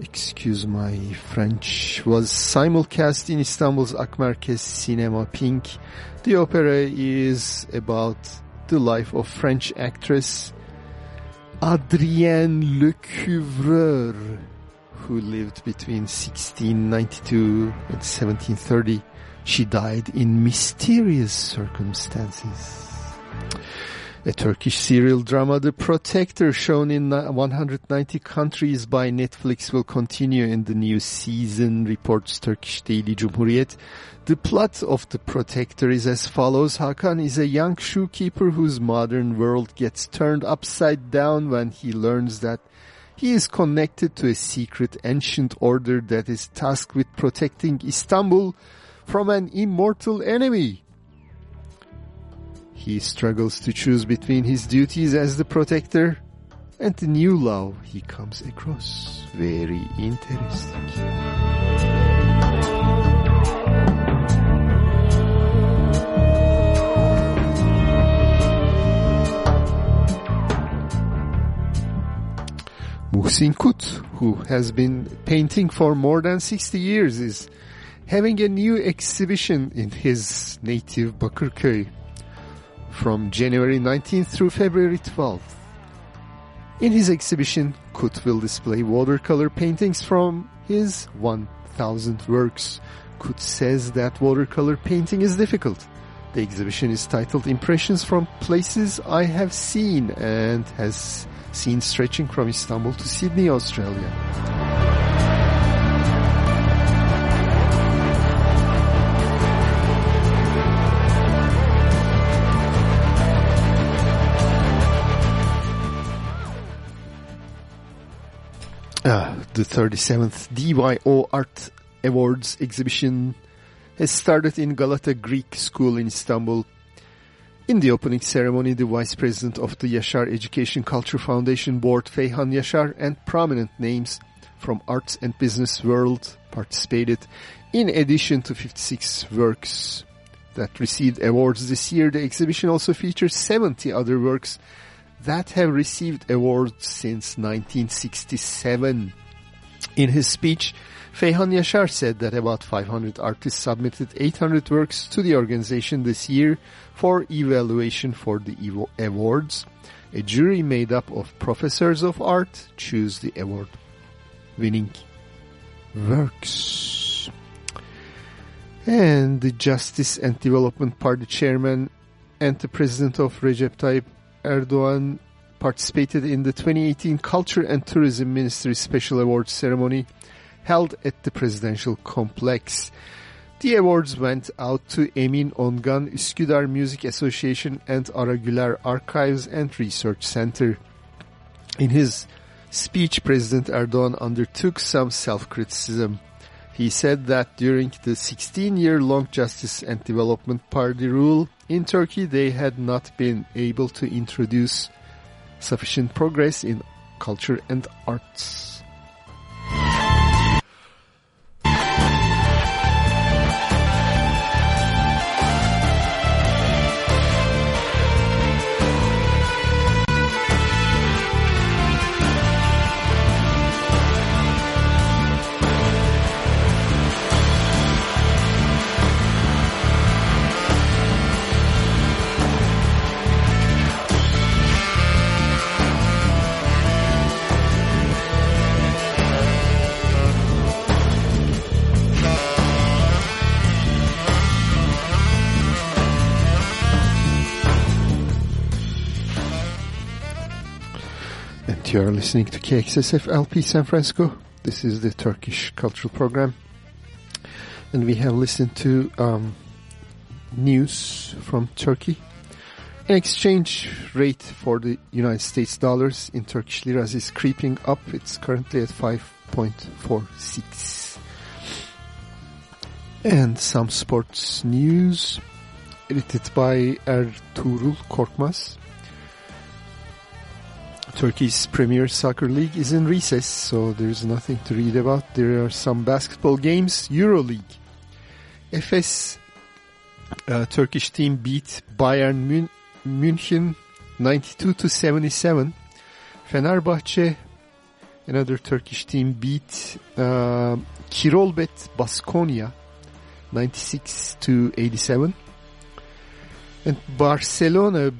excuse my French, was simulcast in Istanbul's Akmerkez Cinema Pink. The opera is about the life of French actress Adrienne Lecouvreur, who lived between 1692 and 1730. She died in mysterious circumstances. A Turkish serial drama, The Protector, shown in 190 countries by Netflix, will continue in the new season, reports Turkish daily Cumhuriyet. The plot of The Protector is as follows. Hakan is a young shoekeeper whose modern world gets turned upside down when he learns that he is connected to a secret ancient order that is tasked with protecting Istanbul from an immortal enemy. He struggles to choose between his duties as the protector and the new love he comes across. Very interesting. Muhsin Kut, who has been painting for more than 60 years, is having a new exhibition in his native Bakırköy from January 19th through February 12th. In his exhibition, Kut will display watercolor paintings from his 1,000 works. Kut says that watercolor painting is difficult. The exhibition is titled Impressions from Places I Have Seen and has seen stretching from Istanbul to Sydney, Australia. Uh, the 37th DYO Art Awards exhibition has started in Galata Greek School in Istanbul. In the opening ceremony, the Vice President of the Yashar Education Culture Foundation Board, Feyhan Yashar, and prominent names from arts and business world participated. In addition to 56 works that received awards this year, the exhibition also features 70 other works that have received awards since 1967. In his speech, Feyhan Yashar said that about 500 artists submitted 800 works to the organization this year for evaluation for the awards. A jury made up of professors of art choose the award winning works. And the Justice and Development Party chairman and the president of Recep Tayyip Erdogan participated in the 2018 Culture and Tourism Ministry Special Awards ceremony held at the Presidential Complex. The awards went out to Emin Ongan Üsküdar Music Association and Ara Güler Archives and Research Center. In his speech, President Erdogan undertook some self-criticism. He said that during the 16-year-long Justice and Development Party rule in Turkey, they had not been able to introduce sufficient progress in culture and arts. You are listening to KXSF LP San Francisco. This is the Turkish Cultural Program. And we have listened to um, news from Turkey. An exchange rate for the United States dollars in Turkish liras is creeping up. It's currently at 5.46. And some sports news edited by Ertuğrul Korkmaz. Turkey's Premier Soccer League is in recess, so there's nothing to read about. There are some basketball games. EuroLeague. Efes uh, Turkish team beat Bayern Mün München 92 to 77. Fenerbahçe, another Turkish team, beat uh, Kirolbet Baskonia 96 to 87. And Barcelona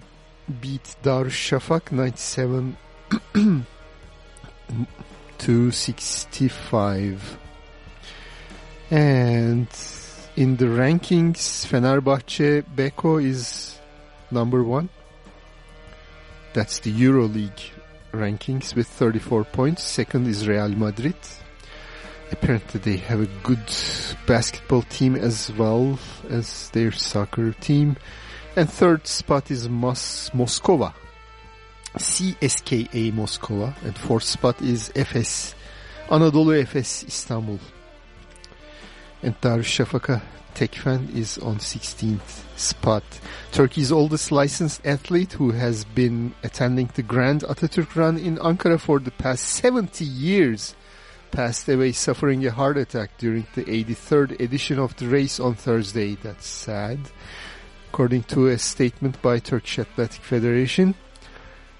beat Darüşşafak 97 (clears throat) to 65. And in the rankings, Fenerbahce Beko is number one. That's the EuroLeague rankings with 34 points. Second is Real Madrid. Apparently they have a good basketball team as well as their soccer team. And third spot is Mos Moskova. CSKA Moskova. And fourth spot is Efes. Anadolu Efes Istanbul. And Darüşşafaka Tekfen is on 16th spot. Turkey's oldest licensed athlete who has been attending the Grand Atatürk Run in Ankara for the past 70 years passed away suffering a heart attack during the 83rd edition of the race on Thursday. That's sad. According to a statement by Turkish Athletic Federation,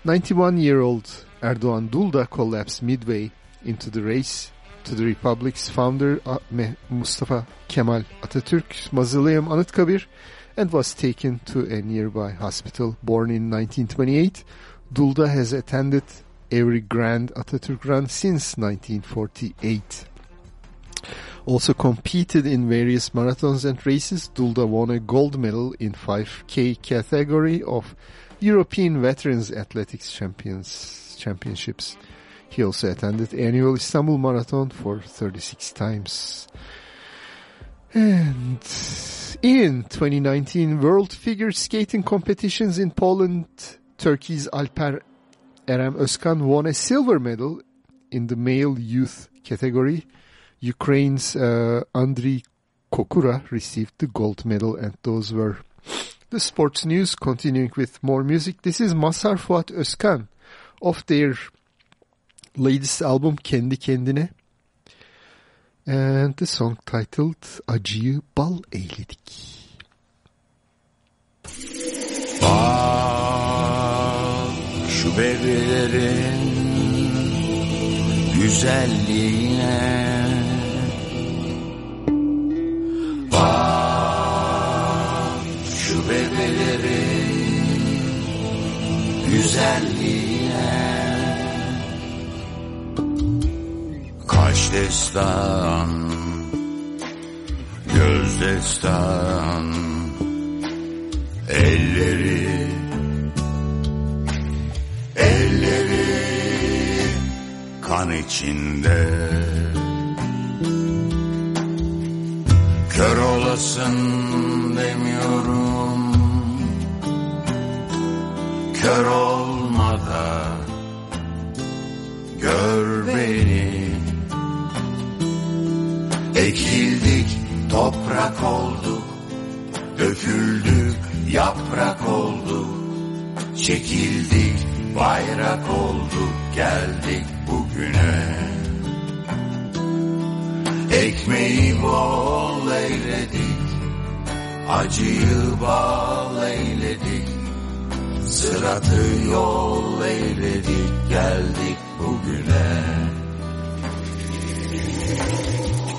91-year-old Erdoğan Dulda collapsed midway into the race to the Republic's founder uh, Mustafa Kemal Atatürk Mausoleum Anıtkabir and was taken to a nearby hospital. Born in 1928, Dulda has attended every Grand Atatürk run since 1948. Also competed in various marathons and races, Dulda won a gold medal in 5K category of European Veterans Athletics Champions Championships. He also attended annual Istanbul Marathon for 36 times. And in 2019 World Figure Skating competitions in Poland, Turkey's Alper Erem Özkan won a silver medal in the male youth category. Ukraine's uh, Andriy Kokura received the gold medal and those were the sports news. Continuing with more music, this is Mazhar Fuat Özkan of their latest album Kendi Kendine and the song titled Acıyı Bal Eyledik. Bak şu bebeğlerin güzelliğine Bak şu bebelerin güzelliğine. Kaş destan Göz destan Elleri Elleri Kan içinde Kör olasın demiyorum. Kör olma da Gör beni. Ekildik toprak olduk. Döküldük yaprak olduk. Çekildik bayrak olduk. Geldik bugüne Ekmeği bol eyledik Acıyı bal eyledik. Sıratı yol eyledik Geldik bugüne.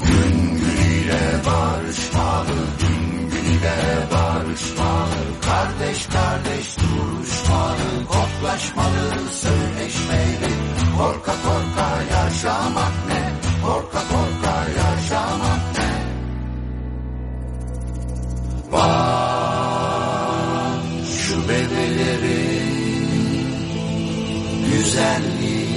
Gün günüyle barışmalı Gün günüyle barışmalı. Kardeş kardeş duruşmalı Koklaşmalı söyleşmeli Korka korka yaşamak ne? Korka korka yaşamak Bak şu bebeleri güzelliğe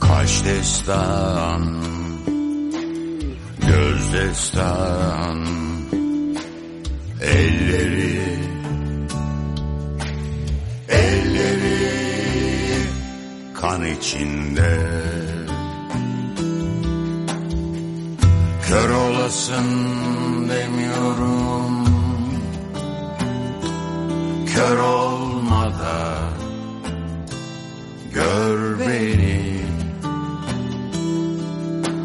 Kaş destan göz destan. Elleri elleri kan içinde. Kör olasın demiyorum. Kör olma da Gör beni.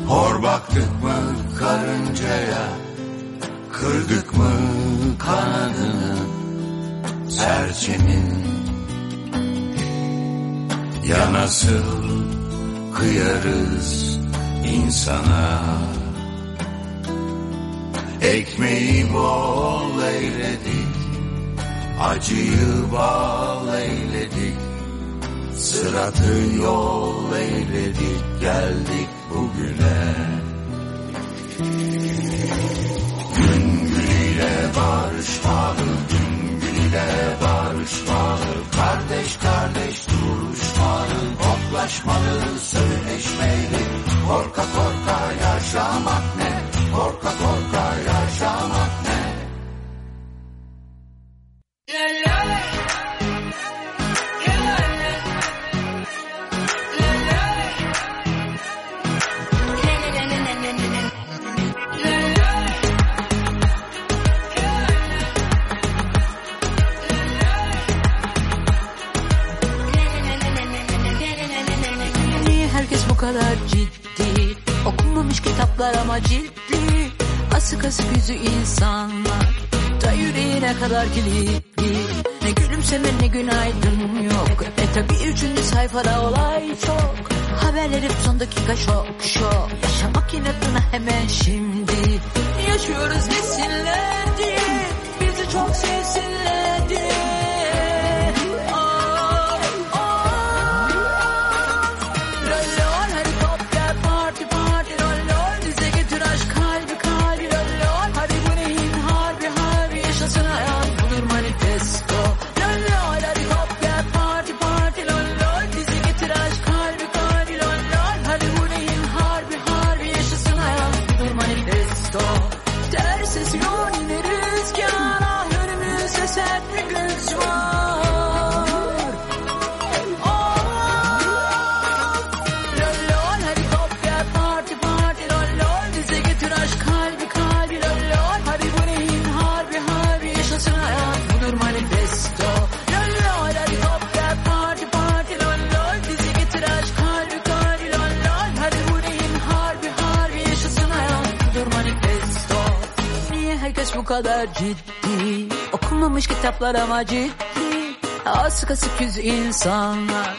Hor baktık mı karıncaya Kırdık mı kanadını Serçenin Ya nasıl kıyarız insana Ekmeği bol eyledik Acıyı bal eyledik. Sıratı yol eyledik Geldik bugüne. Gün günüyle barışmalı Gün günüyle barışmalı. Kardeş kardeş duruşmalı Koklaşmalı söyleşmeli Korka korka yaşamak ne Korka korka yaşamak kadar kilitli. Ne gülümseme ne günaydın yok. E tabi üçüncü sayfada olay çok. Haberler hep son dakika şok şok. Yaşamak inatına hemen şimdi. Yaşıyoruz desinler diye Bizi çok sevsinler diye kadar ciddi. Okunmamış kitaplar ama ciddi. Asık asık yüz insanlar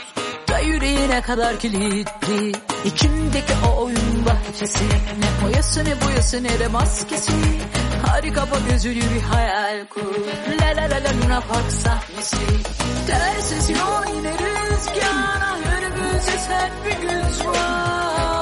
da yüreğine kadar kilitli. İçimdeki o oyun bahçesi Ne boyası ne boyası ne de maskesi. Hadi kapa gözünü bir hayal kur. La la la la Luna Park sahnesi. Ters esiyor yine rüzgar önümüzde sert bir güç var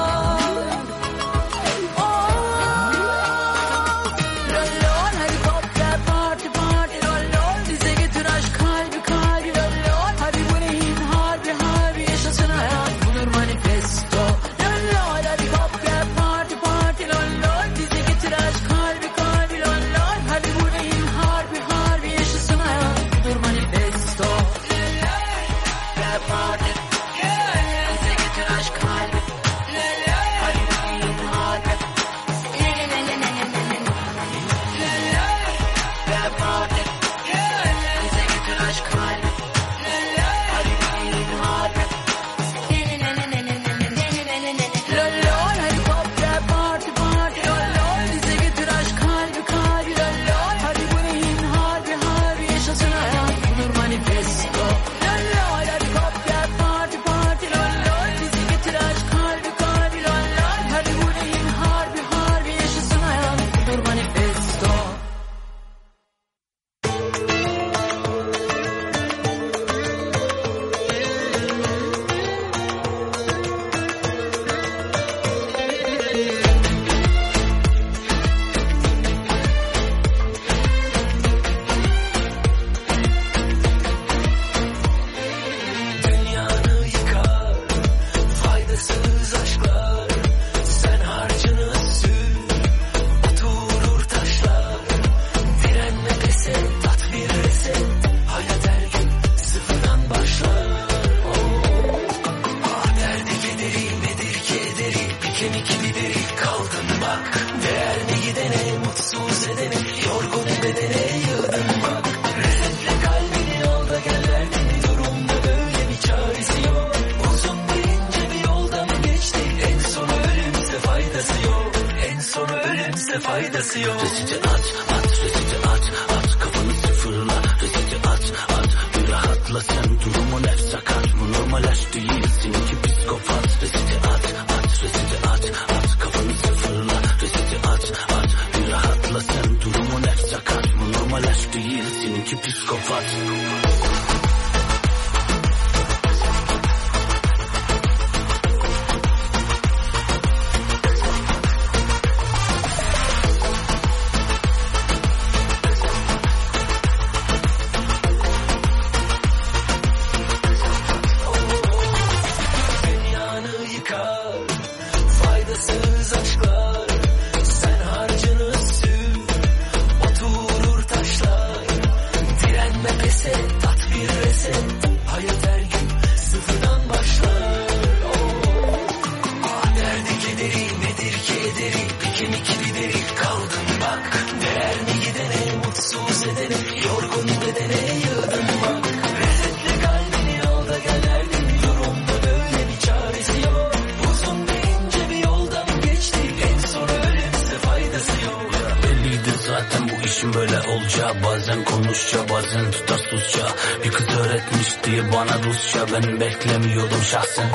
shots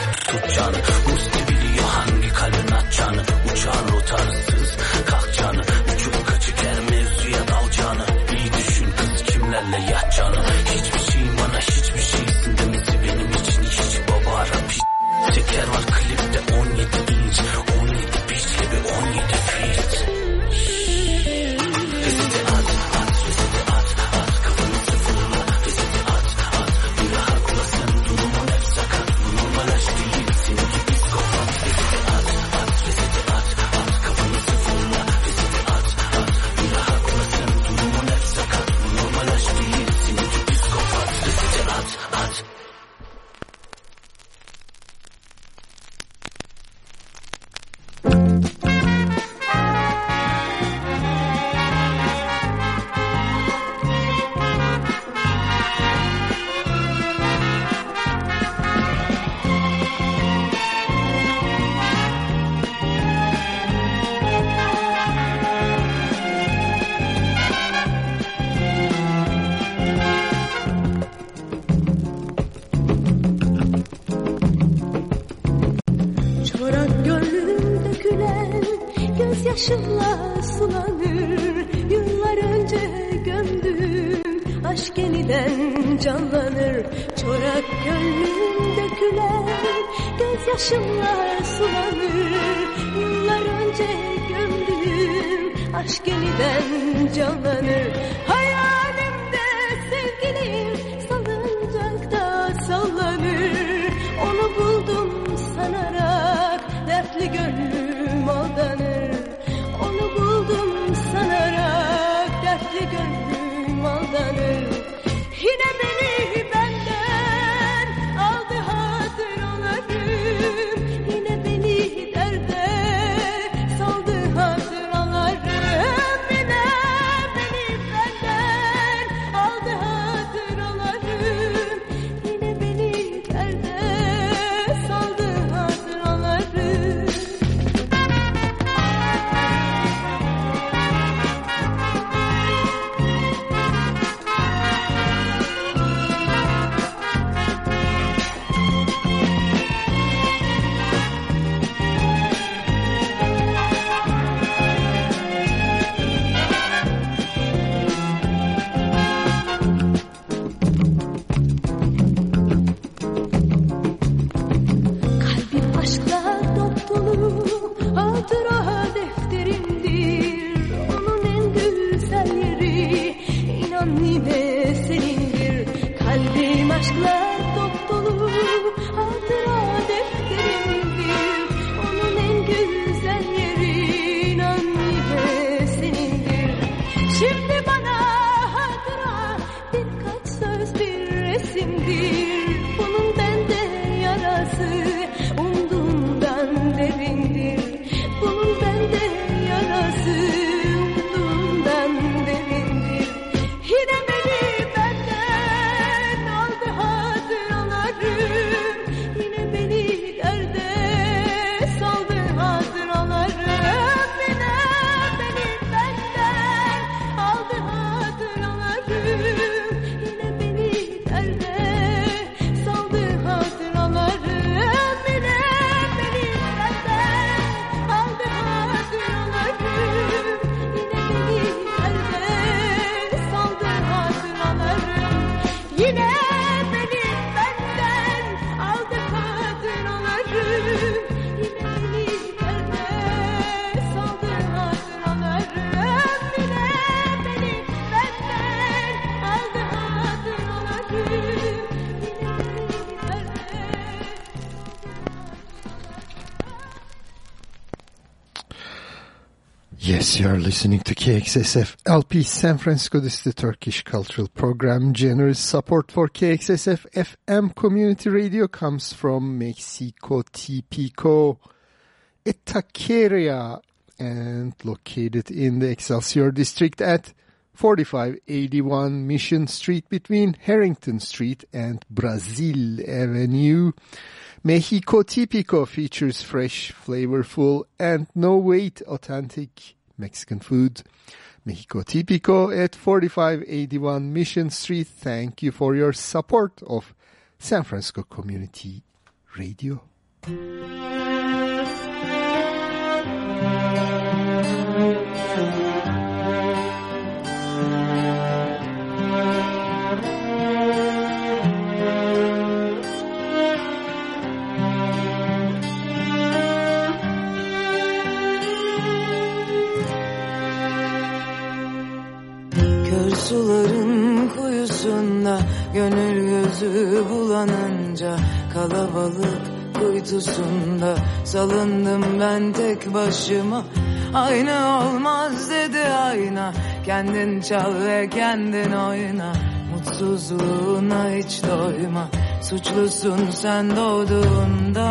yaşımla sulanır Yıllar önce gömdüğüm aşk yeniden canlanır. Çorak gönlüm dökülen gözyaşımla sulanır. Yıllar önce gömdüğüm aşk yeniden canlanır. You are listening to KXSF LP San Francisco. This is the Turkish Cultural Program. Generous support for KXSF FM community radio comes from Mexico, Tipico, Itaqueria, and located in the Excelsior district at 4581 Mission Street between Harrington Street and Brazil Avenue. Mexico Típico features fresh, flavorful, and no-wait authentic Mexican food. Mexico Típico at 4581 Mission Street. Thank you for your support of San Francisco Community Radio. Salındım ben tek başıma. Aynı olmaz dedi ayna. Kendin çal ve kendin oyna. Mutsuzluğuna hiç doyma. Suçlusun sen doğduğunda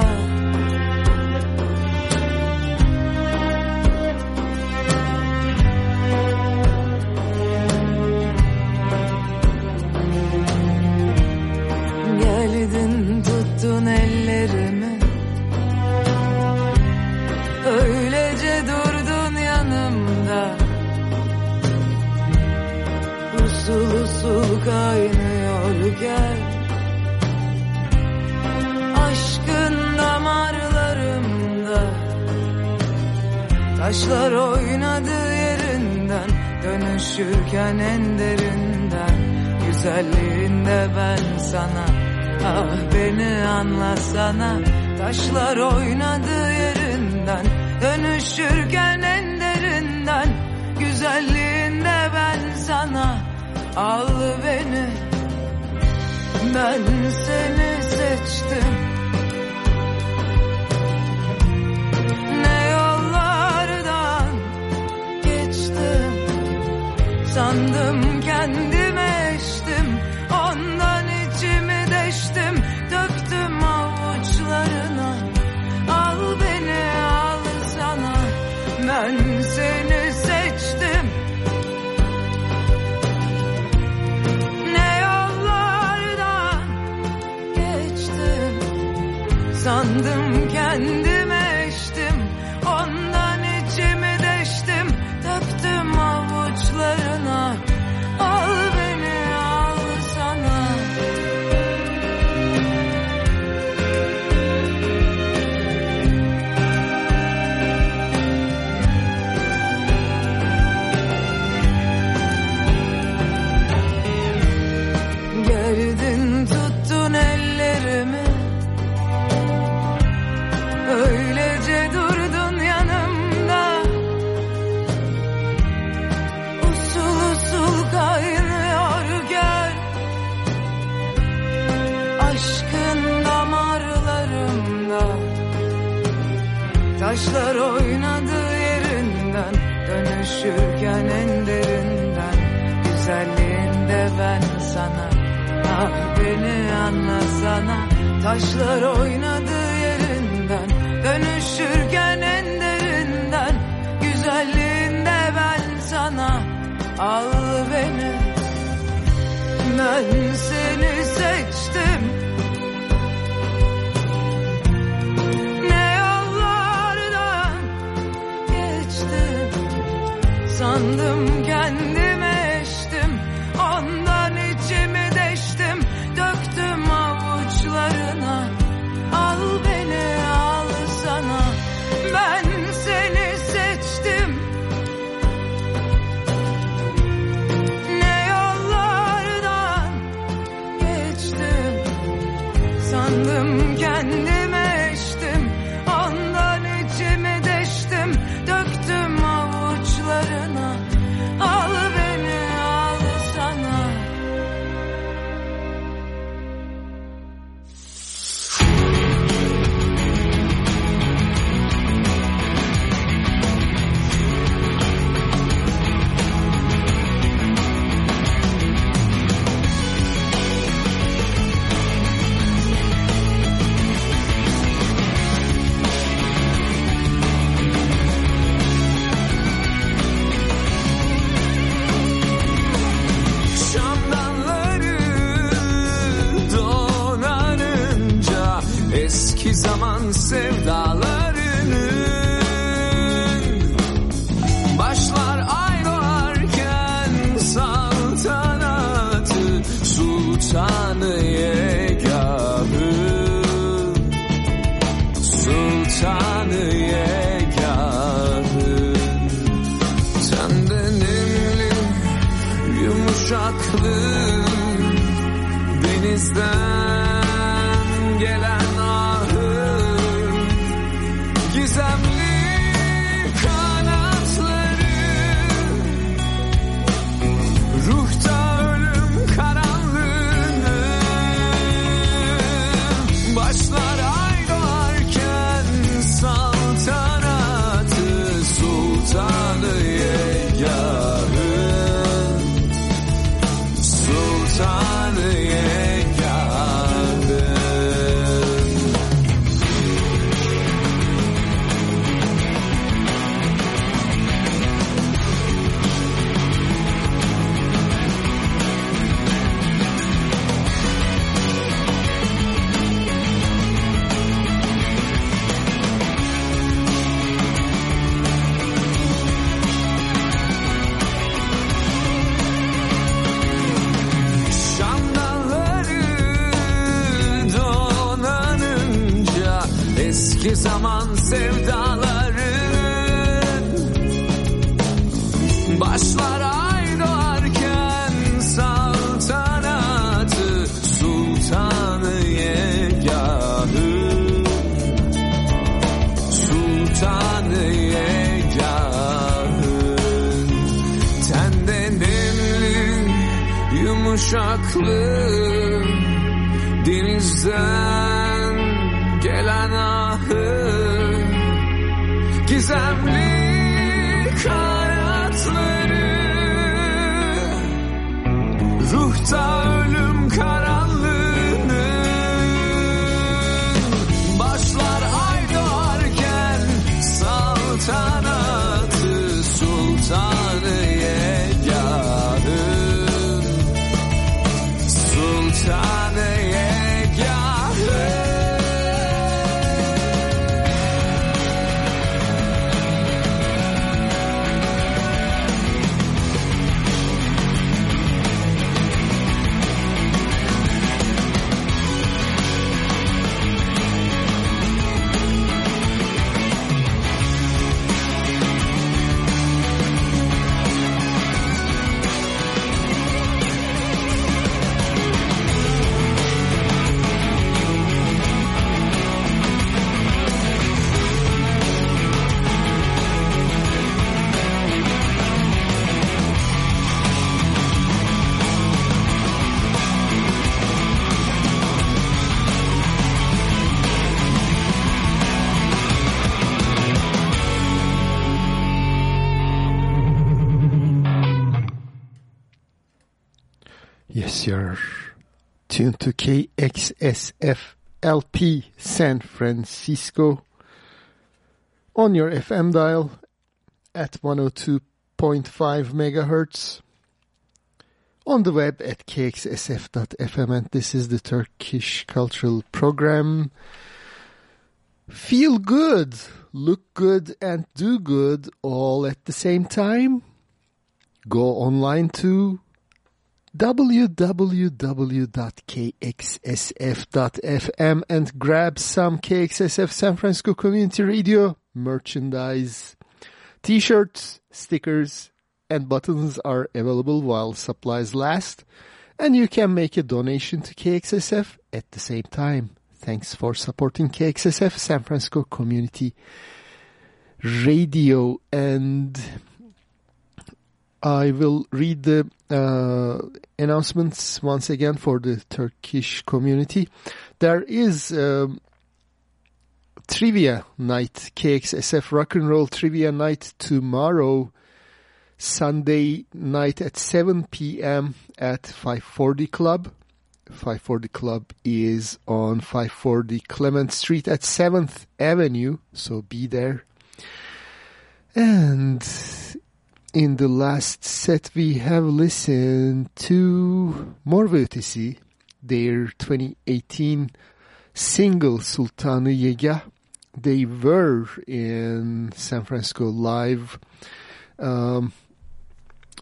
Sandım kendime tuned to KXSF LP San Francisco. On your FM dial at 102.5 megahertz. On the web at kxsf.fm and this is the Turkish cultural program. Feel good, look good and do good all at the same time. Go online to www.kxsf.fm and grab some KXSF San Francisco Community Radio merchandise. T-shirts, stickers, and buttons are available while supplies last, and you can make a donation to KXSF at the same time. Thanks for supporting KXSF San Francisco Community Radio and I will read the uh, announcements once again for the Turkish community. There is um, trivia night, KXSF rock and roll trivia night tomorrow, Sunday night at 7 p.m. at 540 Club. 540 Club is on 540 Clement Street at 7th Avenue, so be there. And in the last set we have listened to Mor ve Ötesi, their 2018 single Sultan-ı Yegâh they were in San Francisco live um,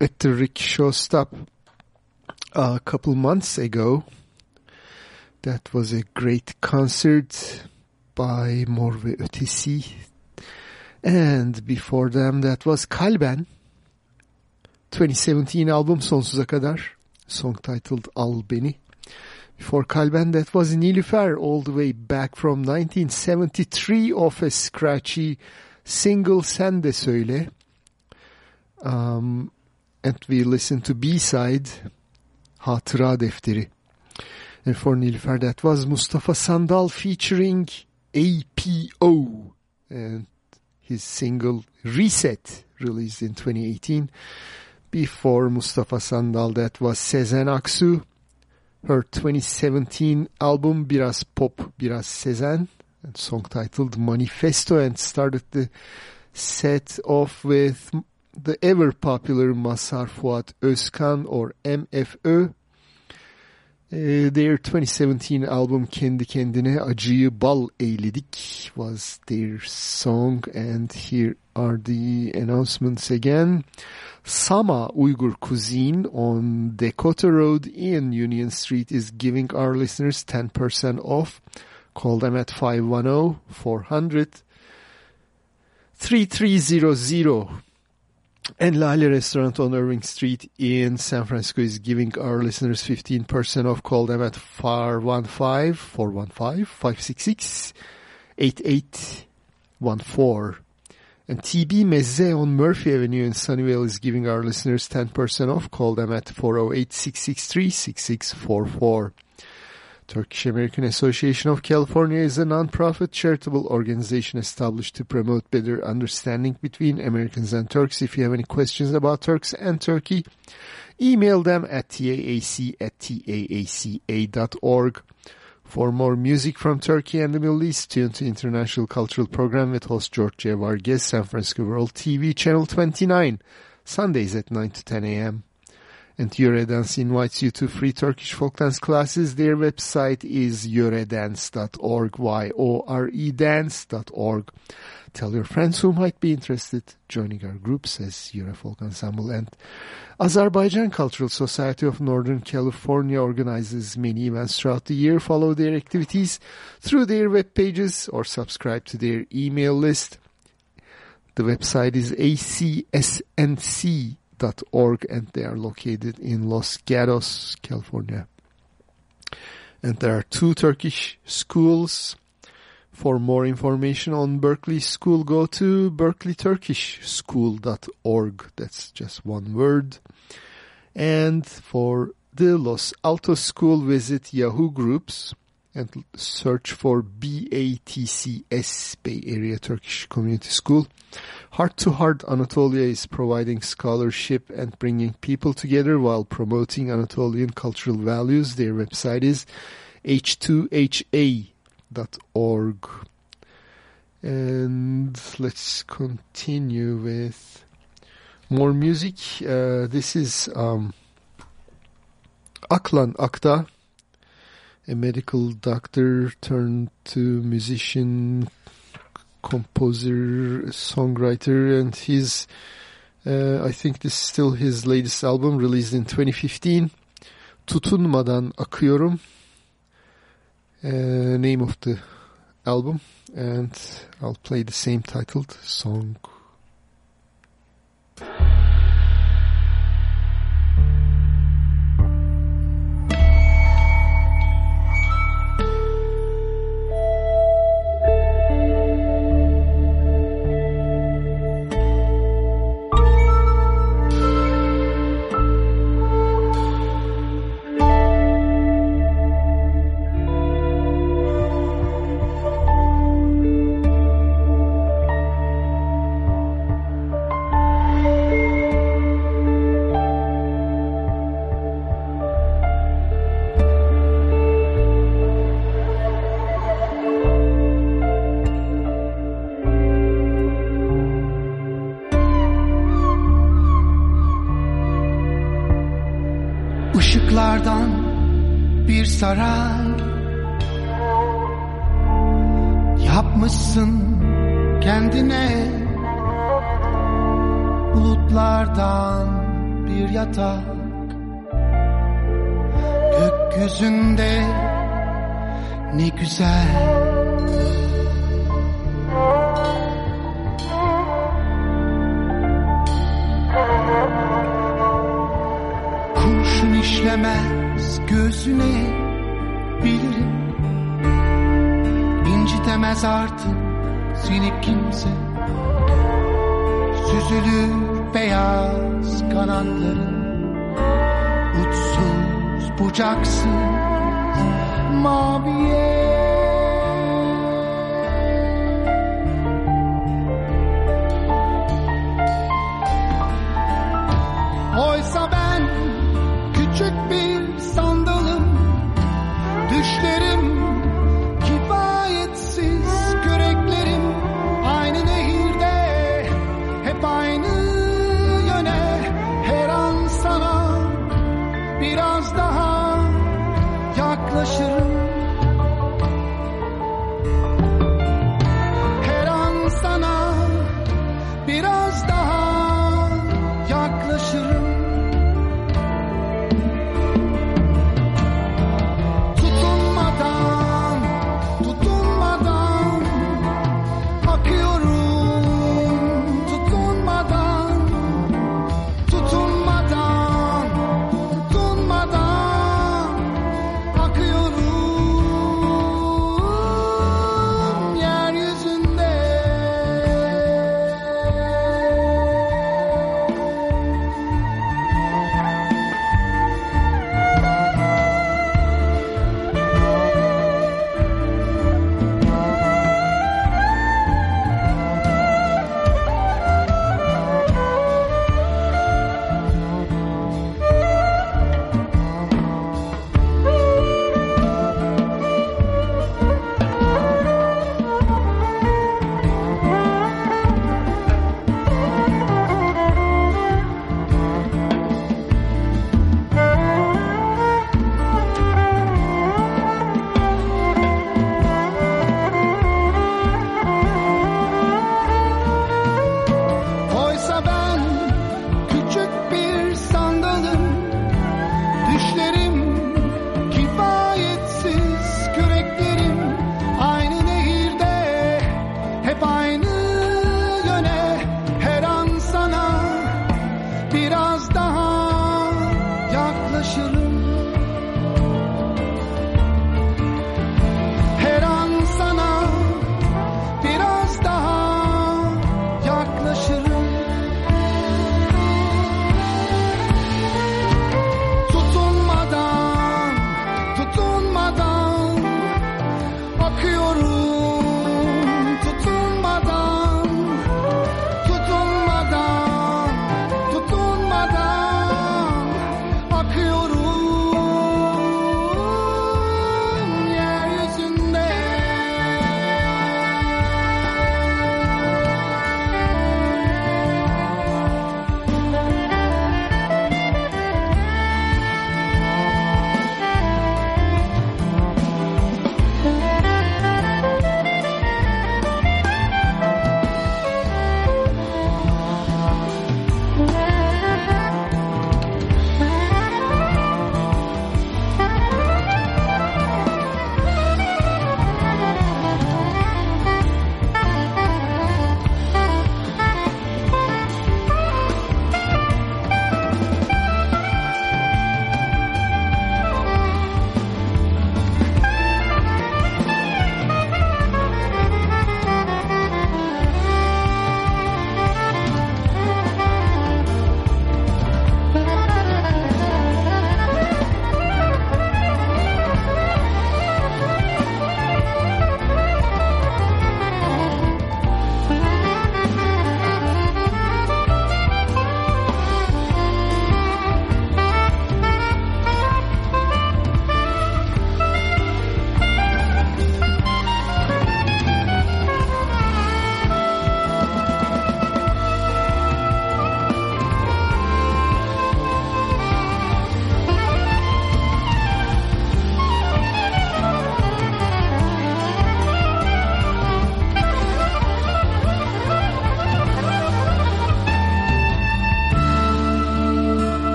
at the rickshaw stop a couple months ago. That was a great concert by Mor ve Ötesi. And before them that was Kalben. 2017 album Sonsuza Kadar. Song titled Al Beni. Before Kalben that was Nilüfer all the way back from 1973 off a scratchy single Sen de Söyle. Um, and we listened to B-side Hatıra Defteri. And for Nilüfer that was Mustafa Sandal featuring Eypio and his single Reset released in 2018. Before Mustafa Sandal that was Sezen Aksu her 2017 album Biraz Pop Biraz Sezen and song titled Manifesto and started the set off with the ever popular Mazhar Fuat Özkan or MFÖ Eh, their 2017 album Kendi Kendine Acıyı Bal Eyledik was their song and here are the announcements again. Sama Uyghur Cuisine on Dakota Road in Union Street is giving our listeners 10% off. Call them at 510-400-3300. And Lale Restaurant on Irving Street in San Francisco is giving our listeners 15% off. Call them at 415-415-566-8814. And TB Meze on Murphy Avenue in Sunnyvale is giving our listeners 10% off. Call them at 408-663-6644. Turkish American Association of California is a non-profit charitable organization established to promote better understanding between Americans and Turks. If you have any questions about Turks and Turkey, email them at taac at taaca.org. For more music from Turkey and the Middle East, tune to International Cultural Program with host George. Vargas, San Francisco World TV, Channel 29, Sundays at 9 to 10 a.m. And Yoredance invites you to free Turkish folk dance classes. Their website is yoredance.org, Y-O-R-E dance.org. Tell your friends who might be interested joining our group, says Euro Folk Ensemble. And Azerbaijan Cultural Society of Northern California organizes many events throughout the year. Follow their activities through their web pages or subscribe to their email list. The website is acsnc.org and they are located in Los Gatos, California. And there are two Turkish schools. For more information on Berkeley School, go to berkeleyturkishschool.org. That's just one word. And for the Los Altos School, visit Yahoo Groups and search for BATCS, Bay Area Turkish Community School. Heart to Heart Anatolia is providing scholarship and bringing people together while promoting Anatolian cultural values. Their website is h2ha org. And let's continue with more music. Uh, this is um, Aklan Akdağ, a medical doctor turned to musician, composer, songwriter, and he's, uh, I think this is still his latest album released in 2015. Tutunmadan Akıyorum uh, name of the album and I'll play the same titled song. Beyaz kanatların Uçsuz bucaksız maviye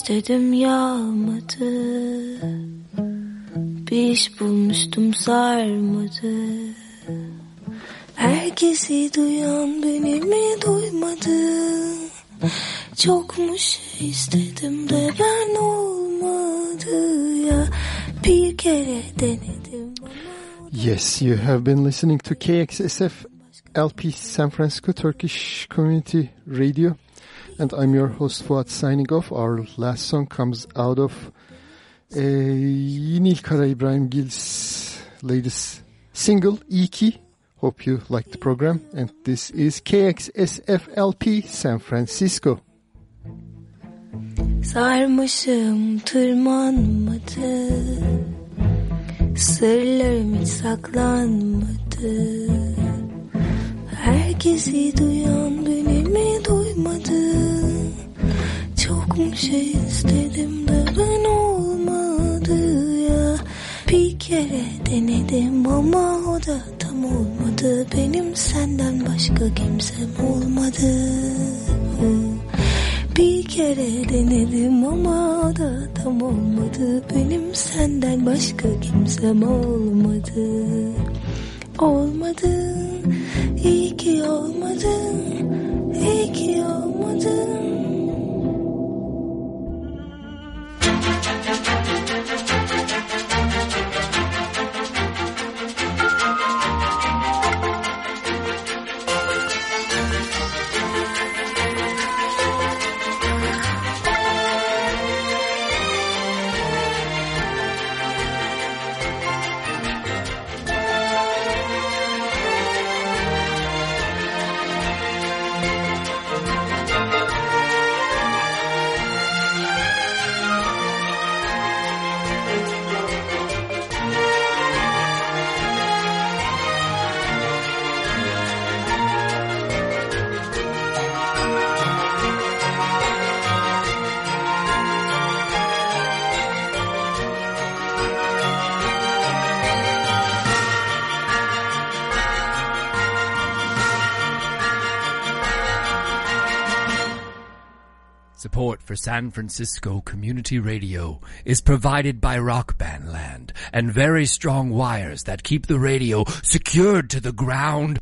istedim yağmadı. Bir iş bulmuştum sarmadı. Herkesi duyan beni mi duymadı? Çok istedim de ben olmadı ya. Bir kere denedim Yes, you have been listening to KXSF LP San Francisco Turkish Community Radio, and I'm your host Fuat signing off. Our last song comes out of uh, Yinil Karaibrahimgil's latest single, İyi ki. Hope you liked the program, and this is KXSFLP San Francisco. Sarmışım tırmanmadı Sırlarım hiç saklanmadı Herkesi duyan beni duymadı? Çok mu şey istedim de ben olmadı ya? Bir kere denedim ama o da tam olmadı. Benim senden başka kimsem olmadı. Bir kere denedim ama o da tam olmadı. Benim senden başka kimsem olmadı olmadın, iyi ki olmadın, iyi ki olmadın. Support for San Francisco Community Radio is provided by Rock Band Land and very strong wires that keep the radio secured to the ground.